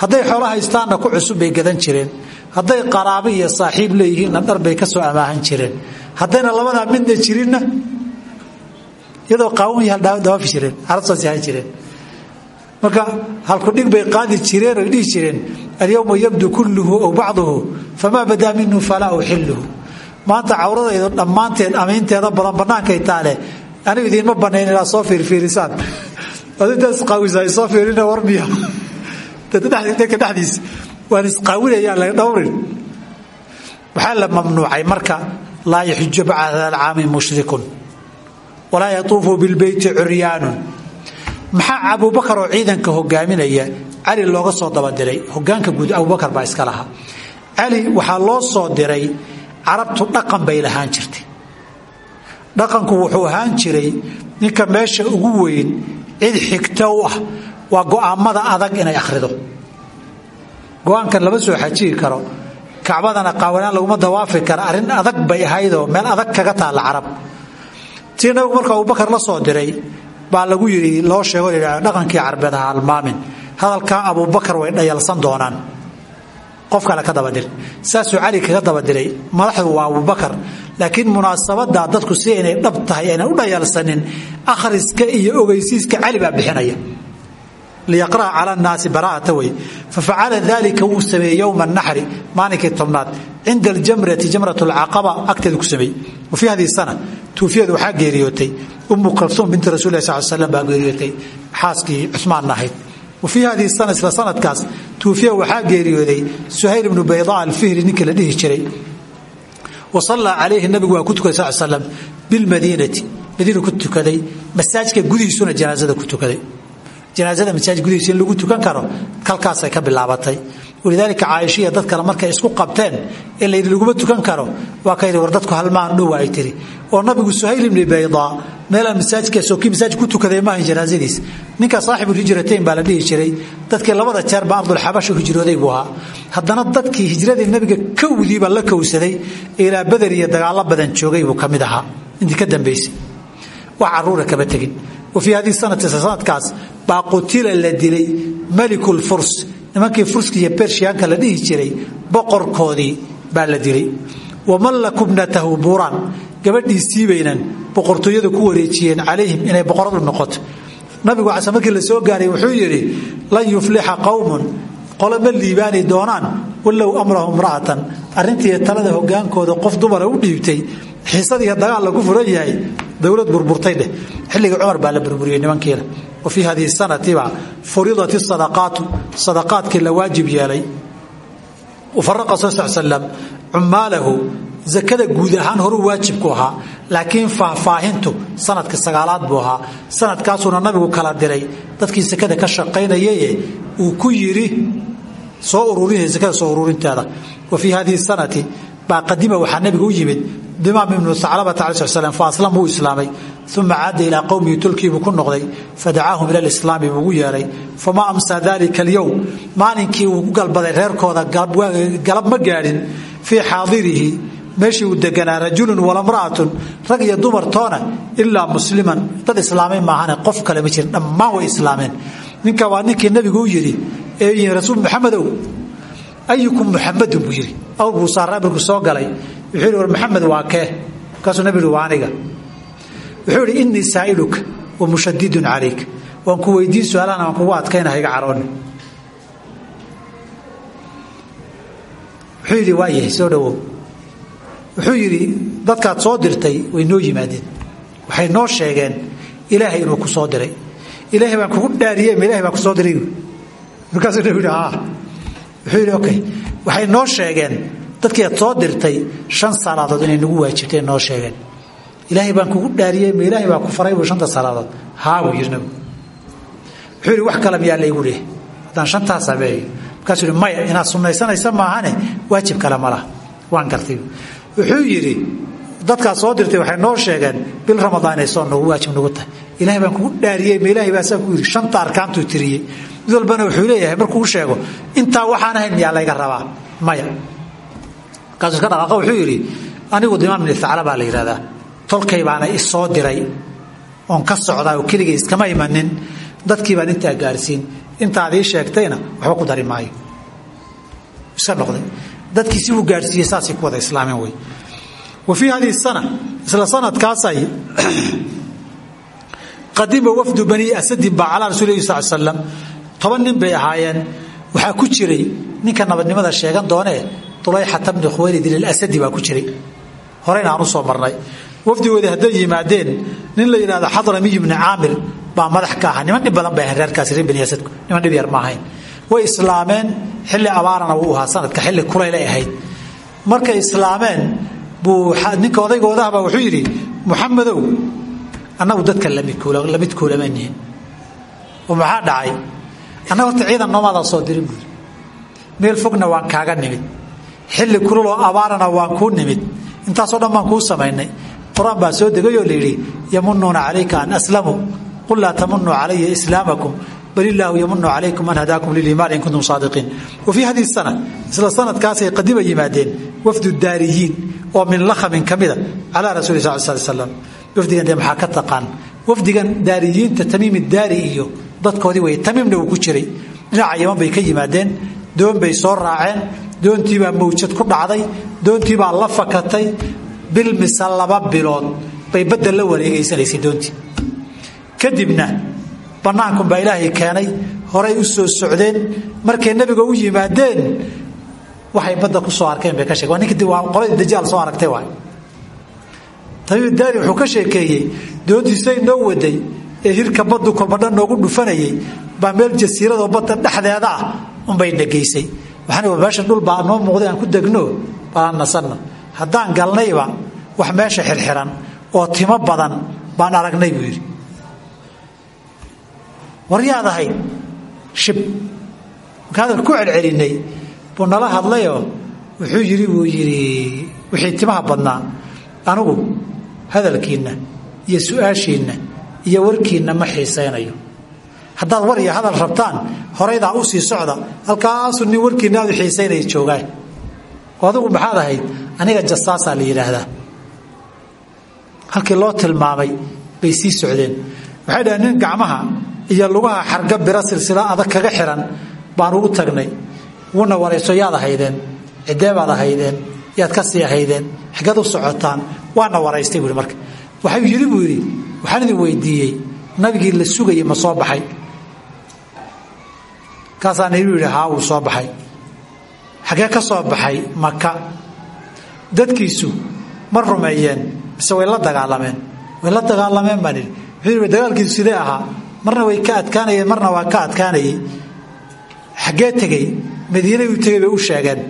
Speaker 1: Hadday xoolo haystaanna ku cusub bay gadan jireen. Hadday qaraabo iyo saaxiib leeyihiinna dhar bay ka soo amaahan jireen. Haddayna labadaa midna jirinna iyadoo qaawan yaha dawaafi jireen. Carabtaasi ahaan jireen marka halkudhig bay qaadi jireen oy dhihi jireen alyowma yabdu kulluhu aw bacduhu famaa badaa minhu falaa uxiluhu maanta cawradaydu dhammaanteed amaynteeda badan bannaankay taale. Anigu idiinma bannayn inaad soo fiirfiirisaan. Ad intaa isqaawisa ay soo fiirina war miya. Dadka dhexdiisa waan isqaawinayaan laga dhowrin. Waxaa la mamnuucay marka laa yaxuju bacda alcaami mushrikun walaa yatuufu bilbeyti curyaanun maxaa abubakar oo ciidanka hogaaminaya cali looga soo dabadiray hogaanka guud abubakar baa iska lahaa. Cali waxaa loo soo diray carabtu dhaqan bay lahaan jirtay. Dhaqanku wuxuu ahaan jiray ninka meesha ugu weyn cid xigto ah waa go'aammada adag inay akhrido. Go'aankan lama soo xajiyi karo. Kacbadana qaawanaan laguma dawaafi kara. Arrin adag bay ahaydoo meel adag kaga taalla carab. Tii nabigu marka abubakar la soo diray baa lagu yidhi loo sheego dhaqankii carbeed ha halmaamin hadalkaa abubakar way dhayalsan doonaan. Qof kale ka dabadir saasuu cali kaga dabadiray madaxdu waa abubakar laakiin munaasabada dadku si inay dhab tahay aynan u dhayalsanin akhriska iyo ogeysiiska cali baa bixinaya. Liyaqra'a cala nnaasi bara'ata wey fafacala dalika wuu sameeyey yowma naxri maalinkii tobnaad. Cinda aljamrati jamrat alcaqaba agteeda ku sameeyey wa fii hadihi sana tuufiyada waxaa geeriyootay umu kalsuum binti rasul sal slam baa geeriyootay xaaskii cusmaanna ahayd. Wa fii hadihi sana isla sanadkaas tuufiya waxaa geeriyooday suhayl ibnu bayda alfihri ninkii la dhihi jiray. Wa sallaa calayhi nabigu waa ku tukaday sal slam bilmadiinati. Madiina ku tukaday masaajka gudihiisuna janaasada ku tukaday. Janaasada masaajid gudihiisa in lagu tukan karo kalkaasay ka bilaabatay walidaalika caaishiya dad kale markay isku qabteen in layidhi laguma tukan karo waa ka yidhi war dadku halmaan dhowa ay tiri oo nabigu suhayl ibni baydaa meelaan masaajidkaasoo kii masaajid ku tukaday maahan janaasadiis ninka saaxibuulhijratayn baa la dhihi jiray dadkii labada jeer baa ardulxabasha hijrooday buu ahaa. Haddana dadkii hijradii nabiga kowdiiba la kowsaday ilaa bader iyo dagaallo badan joogay buu ka ahaa. Intii ka dambaysay wax caruura kama wa fii haddii sanati sanadkaas baa qutila la dilay malikulfurs nimankii furska iyo bershiyaanka la dhihi jiray boqorkoodii baa la dilay. Wa mallaku bnatahu buuraan. Gabadhiisii baynan boqortooyada ku wareejiyeen calayhim inay boqoradu noqoto. Nabigu case markii la soo gaaray wuxuu yidhi lan yuflixa qowmun qolo ma liibaani doonaan? Walow amrahu imra'atan. Arrintii talada hogaankooda qof dumara u dhiibtay xiisadiiyo dagaal lagu furan yahay dowlad burburtay dheh. Xilligii cumar baa la burburiyey nimankiina wa fii hadihi sanatiba furidat sadaqaatu sadaqaadkii la waajib yeelay. Wafaraqa sal sl slam cumaalahu zakada guud ahaan horuu waajibku ahaa laakiin faahfaahintu sanadka sagaalaad buu ahaa. Sanadkaasuuna nabigu kala diray. Dadkii sakada ka shaqaynayaye uu ku yidhi soo ururinaya sakada soo ururinteeda. Wa fii hadihi sanati baa qadima waxaa nabiga u yimid dimaam ibnu aclabata ala sl fa aslam wuu islaamay. Uma caada ilaa qowmihi tolkiibuu ku noqday. Fadacaahum ila lislaami buugu yeeray. Famaa amsaa dalika alyowm maalinkii uu ku galbaday reerkooda galab ma gaadhin. Fii xaadirihi meeshii uu deganaa rajulun walamra'atun rag iyo dumartoona ilaa musliman. Dad islaamay maahane qof kale ma jirin dhammaan way islaameen. Ninka waa ninkii nabigu u yidhi ee rasuul maxamedow ayukum muxamadun buu yidhi. Awr buu saaraa markuu soo galay. Wuxuu yidhi maxamed waa kee? Markaasuu nabi yidhi waa aniga. Wuxuu yidhi innii saa'iluka wa mushadidun calayk. Waan ku weydiin su'aalahana waan kugu adkaynaha iga carooni wuxuu yidhi waa yahay soo dhawow wuxuu yidhi dadkaad soo dirtay way noo yimaadeen. Waxay noo sheegeen ilaahay inuu ku soo diray. Ilaahay baan kugu dhaariyey ma ilahay baan ku soo diray markaasuu nabi yidhi haa. Wuxuu yidhi okay. Waxay noo sheegeen dadkii soo dirtay shan salaadood inay nagu waajibtay noo sheegeen. Ilaahay baan kugu dhaariyey ma ilaahay baa ku faray buu shanta salaadood. Haa buu yidhi wuxuu wax kale miyaa laygu leehay haddaan shantaa sameeyo markaasuu yidhi maya inaad sunnaysanaysa maahane waajib kale ma waan gartay wuxuu yidhi dadkaad soo dirtay waxay noo sheegeen bil ramadaan ay soo nagu waajib nagu tahay. Ilaahay baan kugu dhaariyey ma ilaahay baa saa ku yidhi shanta arkaantuu tiriyey. Wuxuu leeyahay markuu sheego intaa waxaan ahayn miyaa layga rabaa? Maya. Markaasuu iska dhaqaaqa wuxuu yidhi anigu dimaam ibni thacla baa la yidhahdaa tolkay baana isoo diray oon ka socdaa oo keligay iskama imanin. Dadkii baan intaa gaarsiin. Intaad ii sheegtayna waxba ku dari maayo. Iska noqday dadkii si uu gaadhsiiyey saasay ku wada islaameen wey wa fii sana isla sanadkaasay qadima wafdu bani asadin baa calaa rasuuli sal slam nin bay ahaayeen. Waxaa ku jiray ninka nabadnimada sheegan doonee ulayxata bni khuwaylid ilasadi baa ku jiray. Horeyna aan soo marnay. Wafdigoodii hadday yimaadeen nin la yidhahdo xadramiy ibni caamir baa madax ka ahaa. Niman dhib badan bay ahayn reer bani asadku niman dhib yar ma ahayn way islaameen xilli abaarana wuu ahaa sanadka xilli kulaylay ahayd. Markay islaameen buu ninka odaygoodahabaa wuxuu yidhi muxamedow annagu dadka la mid kuulamaanihin oo maxaa dhacay? Annaga horta ciidan noomaadaa soo dirin meel fogna waan kaaga nimid. Xilli kululoo abaarana waan kuu nimid. Intaasoo dhan baan kuu samaynay. Qur'aan baa soo degayoo layidhi yamunuuna calayka an aslamuu qul laa tamunuu calaya islaamakum bal illaahu yamunu calaykum an hadaakum liliimaan in kuntum saadiqiin wa fii haddii sana isla sanadkaasay qadiba yimaadeen wafdu daariyiin oo min lakhamin ka mida calaa rasuli sal sl slam wafdigan dee maxaa ka taqaan wafdigan daariyiinta tamiim daari iyo dadkoodii wey tamiimna uu ku jiray dhinaca yaman bay ka yimaadeen doon bay soo raaceen doontiibaa mawjad ku dhacday doontiibaa la fakatay bil mise laba bilood bay badda la wareegaysanaysay doontii kadibna bannaankunbaa ilaahay keenay horay u soo socdeen markay nebiga u yimaadeen waxay badda ku soo arkeen bay ka shege ninki waa qoladii soo aragtay waay tamiim daari wuxuu ka sheekeeyey doontiisay noo waday ee hirka baddu kolbadhan noogu dhufanayay baa meel jasiiradoo badda dhexdeeda ah unbay nageysay waxaan meeshan dhul baa muuqday aan ku degno balaan nasanno haddaan galnayba wax meesha xirxiran oo timo badan baan aragnay buu yidhi waryaad ahayd shib. Marka hadal ku celcelinay buu nala hadlayoo wuxuu yidhi buu yidhi wixii timaha badnaa anigu hadalkiinna iyo su'aashiinna iyo warkiinna ma xiisaynayo. Haddaad war iyo hadal rabtaan horaydaa u sii socda halkaasuu nin warkiinna aad u xiisaynaya joogaa. Maxaad ahayd? Aniga jasaasaa la yidhaahdaa. Halkii loo tilmaamay bay sii socdeen. Waxay dhaheen nin gacmaha iyo lugaha xarga bira silsila adag kaga xiran baan ugu tagnay. Wuna warayso yaad ahaydeen cideebaad ahaydeen yaad ka sii ahaydeen xigad u socotaan waana waraystay buui marka. Waxau yidhi buu yidhi waxaan idin weydiiyey nabigii la sugayay ma soo baxay. Kaasaana iu yidhi haa wuu soo baxay. Xaggee ka soo baxay maka dadkiisu ma rumeeyeen mise way la dagaalameen. Way la dagaalameen baan idhi wuxuu dagaalkiisu sidee ahaa marna way ka adkaanayeen marna waa ka adkaanayay xaggee tegey madiinay u tegey bay u sheegeen.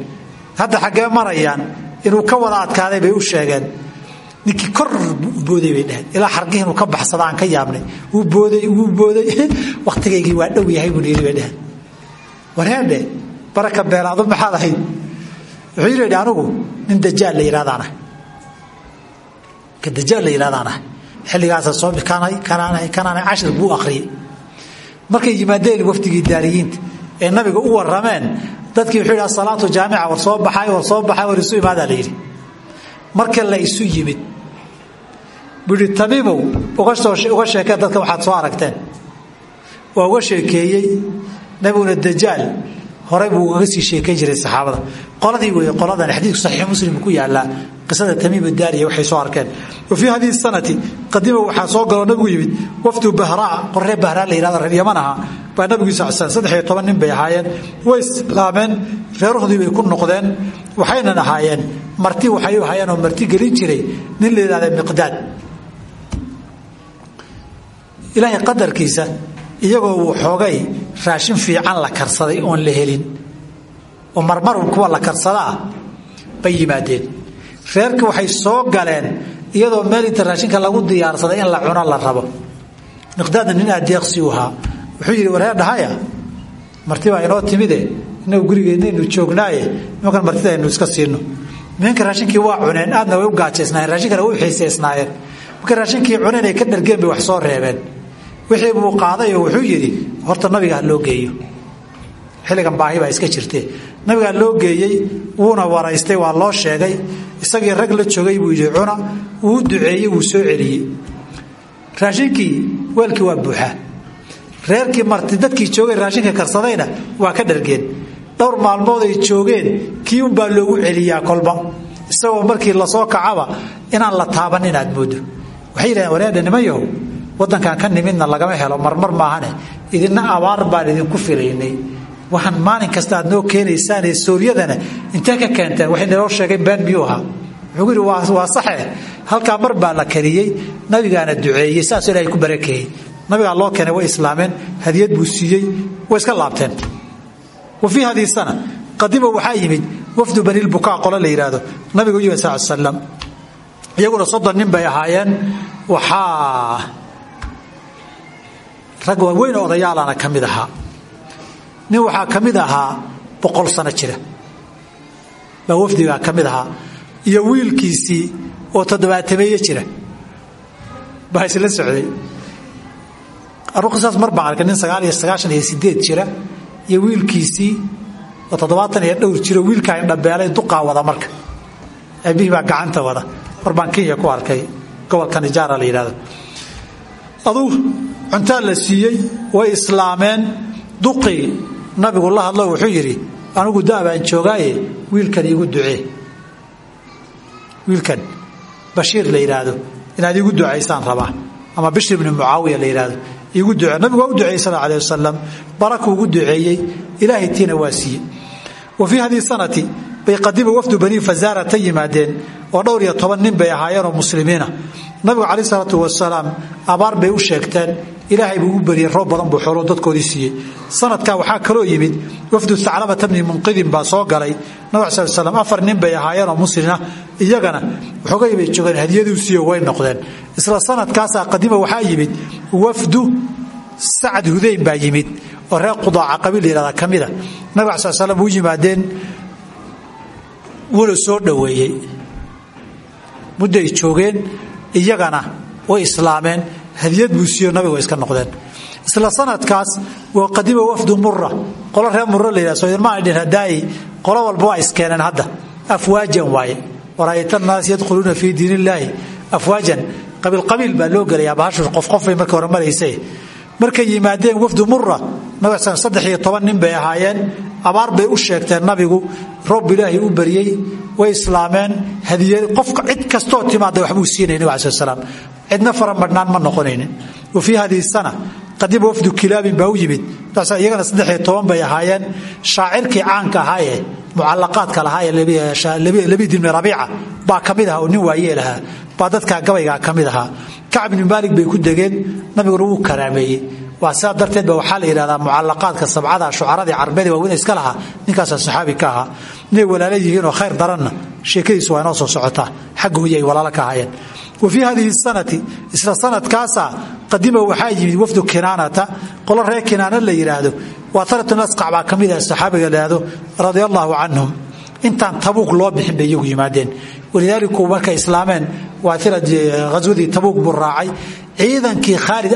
Speaker 1: Hadda xaggee marayaan inuu ka wada adkaaday bay u sheegeen. Ninkii kor booday bay dheheen ilaa xargihii inuu ka baxsada ka yaabnay. Wuu booday wuu booday. Wakhtigaygii waa dhow yahay buu yidhi bay dheheen wareedhe baraka beelaadu maxaad ahayd? Wuxuu yidhi anigu nin dajaal la yidhahdaanah ka dajaal la xilligaasa markay yimaadeen wafdigii daariyiinta ee nabiga u warrameen dadkii wuxuu yidhi asalaatu jaamica war soo baxay war soo baxay war isu imaadaa la yidhi. Marka la isu yimid buu yidhi tamiimow uga sheekeen dadka waxaad soo aragteen. Waa uga sheekeeyey nabiguna dajaal horey buu ugaga sii sheekayn jiray saxaabada. Qoladii wey qoladan xadiidku saxiix muslim ku yaalaa qisada tamiim daariya waxay soo arkeen. Wa fii hadihi sanati qadima waxaa soo galoo nabigu yimid wafdu bahraa qorree bahraa la yihahdo reer yaman aha. Baa nabigu sacsan saddex iyo toban nin bay ahaayeen way islaameen reerahoodii bay ku noqdeen waxaynan ahaayeen marti waxay u ahaayeen oo marti gelin jiray nin la yidhahda miqdaad. Qadarkiisa iyagoo uu xoogay raashin fiican la karsaday oon la helin. oo marmarun kuwa la karsadaa bay yimaadeen. reerkii waxay soo galeen iyadoo meel inta raashinka lagu diyaarsaday in la cuno la rabo. miqdaadna nin adeeqsi u ahaa. wuxuu yidhi wareer dhahaya marti baa inoo timide. inagu gurigeennaynu joognaaye. nimankan martida aynu iska siino. Nimanka raashinkii waa cuneen aadna way u gaajaysnaayeen raashinkana way u xiisaysnaayeen. Markay raashinkii cuneen ay ka dhargeen bay wax soo reebeen wixii buu qaaday oo wuxuu yidhi horta nabiga loo geeyo. Xilligan baahi baa iska jirtee. Nabigaa loo geeyey wuuna waraystay waa loo sheegay. Isagii rag la joogay buu yidhi cuna. Wuu duceeyey wuu soo celiyey. Raashinkii weelkii waa buuxaa reerkii marti dadkii joogay raashinka karsadayna waa ka dhargeen. Dhowr maalmood ay joogeen kii unbaa loogu celiyaa kolba. Isagoo markii la soo kacaba inaan la taaban inaad moodo waxay yidhahdeen wareedha nimayahow wadankan ka nimidna lagama helo marmar maahane. Idina abaar baan idinku filaynay. Waxaan maalin kasta aad noo keenaysaanee sooryadana intee ka keenteen waxay naloo sheegeen been miyuu ahaa. Wuxuu yidhi waa saxe halkaa mar baa la kariyey. Nabigaana duceeyey. Saasuu ilahay ku barakeeyey nabigaa loo keenay way islaameen. Hadiyad buu siiyey. Way iska laabteen. Wa fii haddii sana qadima waxaa yimid wafdu banilbukaa qolo la yidhaahdo. Nabigu yimid sal slam iyaguna soddon nin bay ahaayeen. Waxaa rag waaweyn oo odayaalana ka mid ahaa. Nin waxaa ka mid ahaa boqol sano jira. Baa wafdigaa ka mid iyo wiilkiisii oo toddobaatameeye jira. Baa isla socday. Aruqisaas mar baan nin sagaal iyo sagaashan iyo sideed jira iyo wiilkiisii oo toddobaatan iyo dhowr jiro wiilkaa indhabeelay duqaa wada marka. Aabihii baa gacanta wada. Mar baan ku arkay gobolka nijaara la yidhahdo aduu cuntaa la siiyey way islaameen. Duqii nabigu la hadlo wuxuu yidhi anigu daabaan joogaaye wiilkan iigu ducee. Wiilkan bashiir la yidhaahdo inaad iigu ducaysaan rabaa. Ama bishir ibni mucaawiya la yidhaahdo iigu ducee. Nabigu waa u duceeyey sal aleh wasalam barakuu ugu duceeyey ilaahay tiina waa siiyey. Wa fii haddii sanati bay qadima wafdu banii fazaarata yimaadeen oo dhowr iyo toban nin bay ahaayeenoo muslimiina nabigu caleyh salaatu wasalaam abaar bay u sheegteen ilaahay buu beriyey roob badan buu xooloo dadkoodii siiyey. Sanadkaa waxaa kaloo yimid wafdu saclamata bni munqidin baa soo galay. Nabig sal slam afar nin bay ahaayeenoo muslina iyagana waxoogay bay joogeen hadiyaduu siiyo way noqdeen. Isla sanadkaasaa qadima waxaa yimid wafdu sacad hudayn baa yimid oo reer qudaaca qabiil yihahda ka mida nabig sal slam u yimaadeen wula soo dhoweeyey. Joogeen iyagana way islaameen hadiyad buu siiyo nabigu way iska noqdeen. Isla sanadkaas waa qadima wafdu mura qolo reer mura la yidhah sodirmaa dhin hadaayi. Qolo walba waa iskeeneen hadda. Afwaajan waaye. Waraayta annaas yadkhuluuna fii diin illaahi afwaajan qabiilqabiil baa loo gelayaa bahashu qof qofbay markii hore marayse markay yimaadeen wafdu mura nabig sal saddex iyo toban nin bay ahaayeen. Abaar bay u sheegteen nabigu roob ilaahay u baryey way islaameen hadiya qofka cid kastoo timaada waxbuu siinay nabig alai slam cidna faramadhnaan ma noqonaynin. Wa fii hadihi sana qadima wafdu kilaabin baa u yimid. Iyagana saddex iyo toban bay ahaayeen. Shaacirkii caanka ahaa ee mucalaqaadka lahaa ee labid ibni rabiica baa ka mid aha oo nin waayeel ahaa baa dadkaa gabaygaa ka ahaa kacb ibni maalik bay ku degeen nabiguna wuu karaameeyey. Waa sidaa darteed ba waxaa la yidhahdaa mucalaqaadka sabcada shucaradii carbeed waaweyne iska lahaa ninkaasaa saxaabi ka ahaa. Inay walaalo yihiin oo khayr daranna sheekadiisu waa inoo soo socotaa. Xagga hoyi ay walaalo ka ahaayeen. Wa fii hadihi sanati isla sanadkaasaa qadima waxaa yimid wafdu kinaanata qolo reer la yidhaahdo. Waa taratun asqac baa ka mid saxaabiga la yidhaahdo radia intaan tabuuk loo bixin bay iyagu yimaadeen walidaaliku markay islaameen waa ghaswadii tabuuk buu raacay. Ciidankii khaalid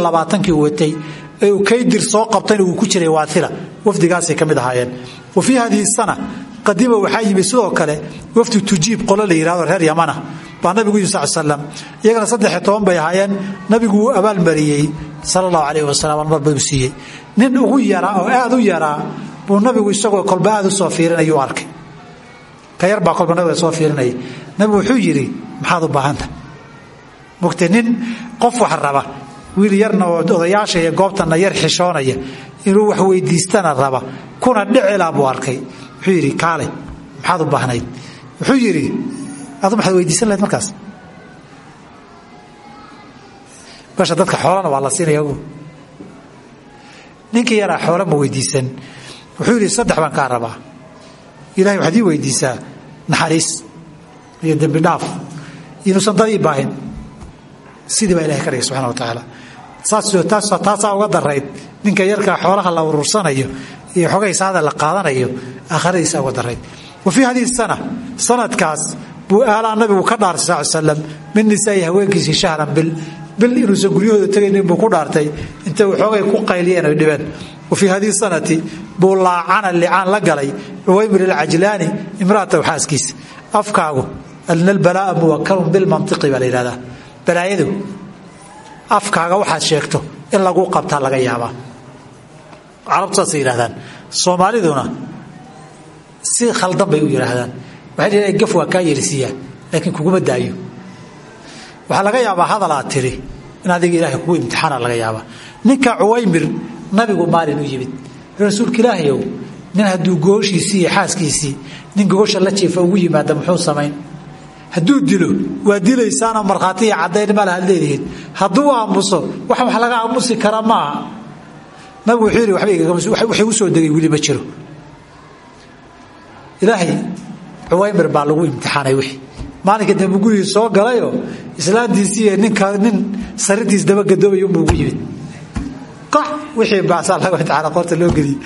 Speaker 1: labaatankii watay uu kaydir soo qabtayna uu ku jiray waaila wafdigaasay ka ahaayeen. Wa fii hadihi sana qadima waxaa yimid sidoo kale wafdu tujiib qolo la yidhahdo reer yamana. Baa nabigu yimi sal slam iyagana bay ahaayeen. Nabigu wuu abaalmariyey sala allahu calayh wasalam almarbau siiyey. Nin ugu yaraa oo aad u yaraa buu nabigu isagoo kolba u soo fiirinayuu arkay ka yar baa kolba nabiga soo fiirinaya nabigu wuxuu yidhi maxaad u baahanta mugte nin qof wax raba wiil yarna oo odayaasha iyo goobtanna yar xishoonaya inuu wax weydiistana raba kuna dhicilaa buu arkay. Wuxuu yidhi kaalay maxaad u baahnayd? Wuxuu yidhi adu maxaad weydiisan lahayd markaas? Basha dadka xoolana waa la siinaya ninkii yaraa xoole ma weydiisan. Wuxuu yidhi saddex baan kaa rabaa ilahay waxaad ii weydiisaa naxariis iyo dembi dhaaf. Inuusan dad ii baahin. Sidii baa ilahay ka dhigay subxana wa tacaala. Taasaa uga darayd ninka yarkaa xoolaha la urursanayo iyo xogaysaada la qaadanayo aakhiradiisa uga darayd wa fii hadihi sana sanadkaas buu aalaa nabigu ka dhaartay sal slam min nisaa'i haweenkiisii shahran bil bil inuusan guryahooda tegaynin buu ku dhaartay. Intay waxoogay ku qayliyeen oy dhibeen wa fii hadihi sanati buu laacana licaan la galay cuwaymir alcajlaani imraataw xaaskiisa afkaagu alna albalaa'a muwakalun bilmantiqi baa la yidhahdaa. Balaayadu afkaaga waxaad sheegto in lagu qabtaa laga yaabaa. Carabtu saasay yidhahdaan soomaaliduna si khaldan bay u yidhaahdaan. Waxay dhaheen gaf waa kaa yeelisiiyaa laakiin kuguma daayo. Waxaa laga yaabaa hadal aad tiri in adiga ilaahay nabigu maalin u yimid. Rasuulka ilaahayow nin hadduu gooshiisii iyo xaaskiisii nin gogosha la jiifa ugu yimaada muxuu samayn? Hadduu dilo waa dilaysaana markhaati iyo ma lahaad leedihiin. Hadduu aamuso wax wax laga aamusi kara maaha nabigu wuxuu yidhi waxba igu soo degay weli ma jiro. Ilaahay cuwaymir baa lagu imtixaanay wixii. Maalinka dambe soo galayoo islaantiisiiyo ninka nin sariirtiis dabagadoobayo unbuu ugu yimid qax wixii baasaa laga imtixaana qorta loo geliyey.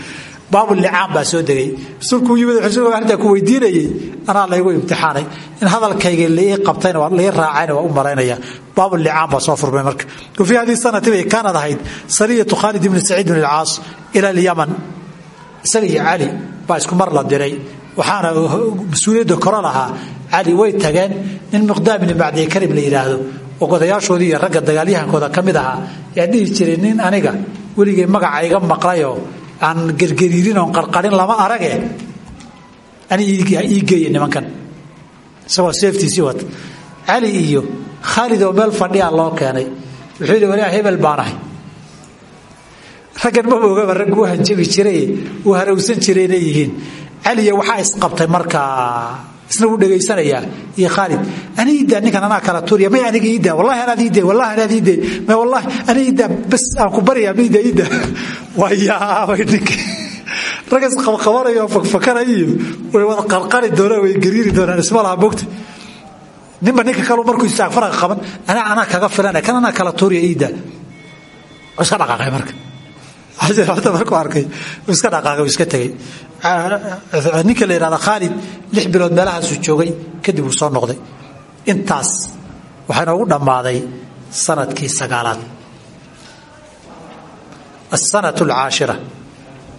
Speaker 1: Baabulicaan baa soo degay. Rasuulkuu yimid wuxuu arrintaa ku weydiinayey anaa laygu imtixaanay. In hadalkayga lai qabtayna lai raacayna waa u malaynaya baabulicaan baa soo furmay marka. Wa fii haddii sanati bay kaanad ahayd sariyatu khaalid ibni saciid bn alcaas ila alyaman. Isaga iyo cali baa isku la diray. Waxaana mas'uuliyadda lahaa cali way tageen nin miqdaam ibni macdiye karib la yidhaahdo oo godayaashoodii iyo ragga dagaalyahankooda ka mid ahaa yaa dhihi jiray nin aniga weligay magaca iga maqlayoo aan gergeriirin oon qarqarin lama arage. Ani ii geeye nimankan. Isagoo seeftiisii wata cali iyo khaalid oo meel fadhiya loo keenay. Wuxuu yidhi waliaa hebel baanahay raggan ma ogaba raggu u hanjabi jiray uu harowsan jiray inay yihiin. Caliya waxaa isqabtay markaa isna wuu dhegaysanayaa iyo khaalid ani iidaa ninkan anaa kala tuuriya may aniga iidaa wallahi anaad iidee wallahi anaad iidee may wallahi ani iidaa bas aan ku baryaa ma iidaa iidaa waa yaabay ninka rag isqabqabanaya fakfakanaya way wada qarqari doonaan way gariiri doonaan isma laha mogta ninka kalu markuu istaag faraqa qaban anaa anaa kaga filana kan kala tuuriya iidaa iska dhaqaaqay marka markuu arkay iska dhaqaaqay iska tegey ninka la yidhahda khaalid lix bilood meelahaasuu joogay kadib uu soo noqday. Intaas waxaa inoogu dhammaaday sannadkii sagaalaad. Asanat alcaashira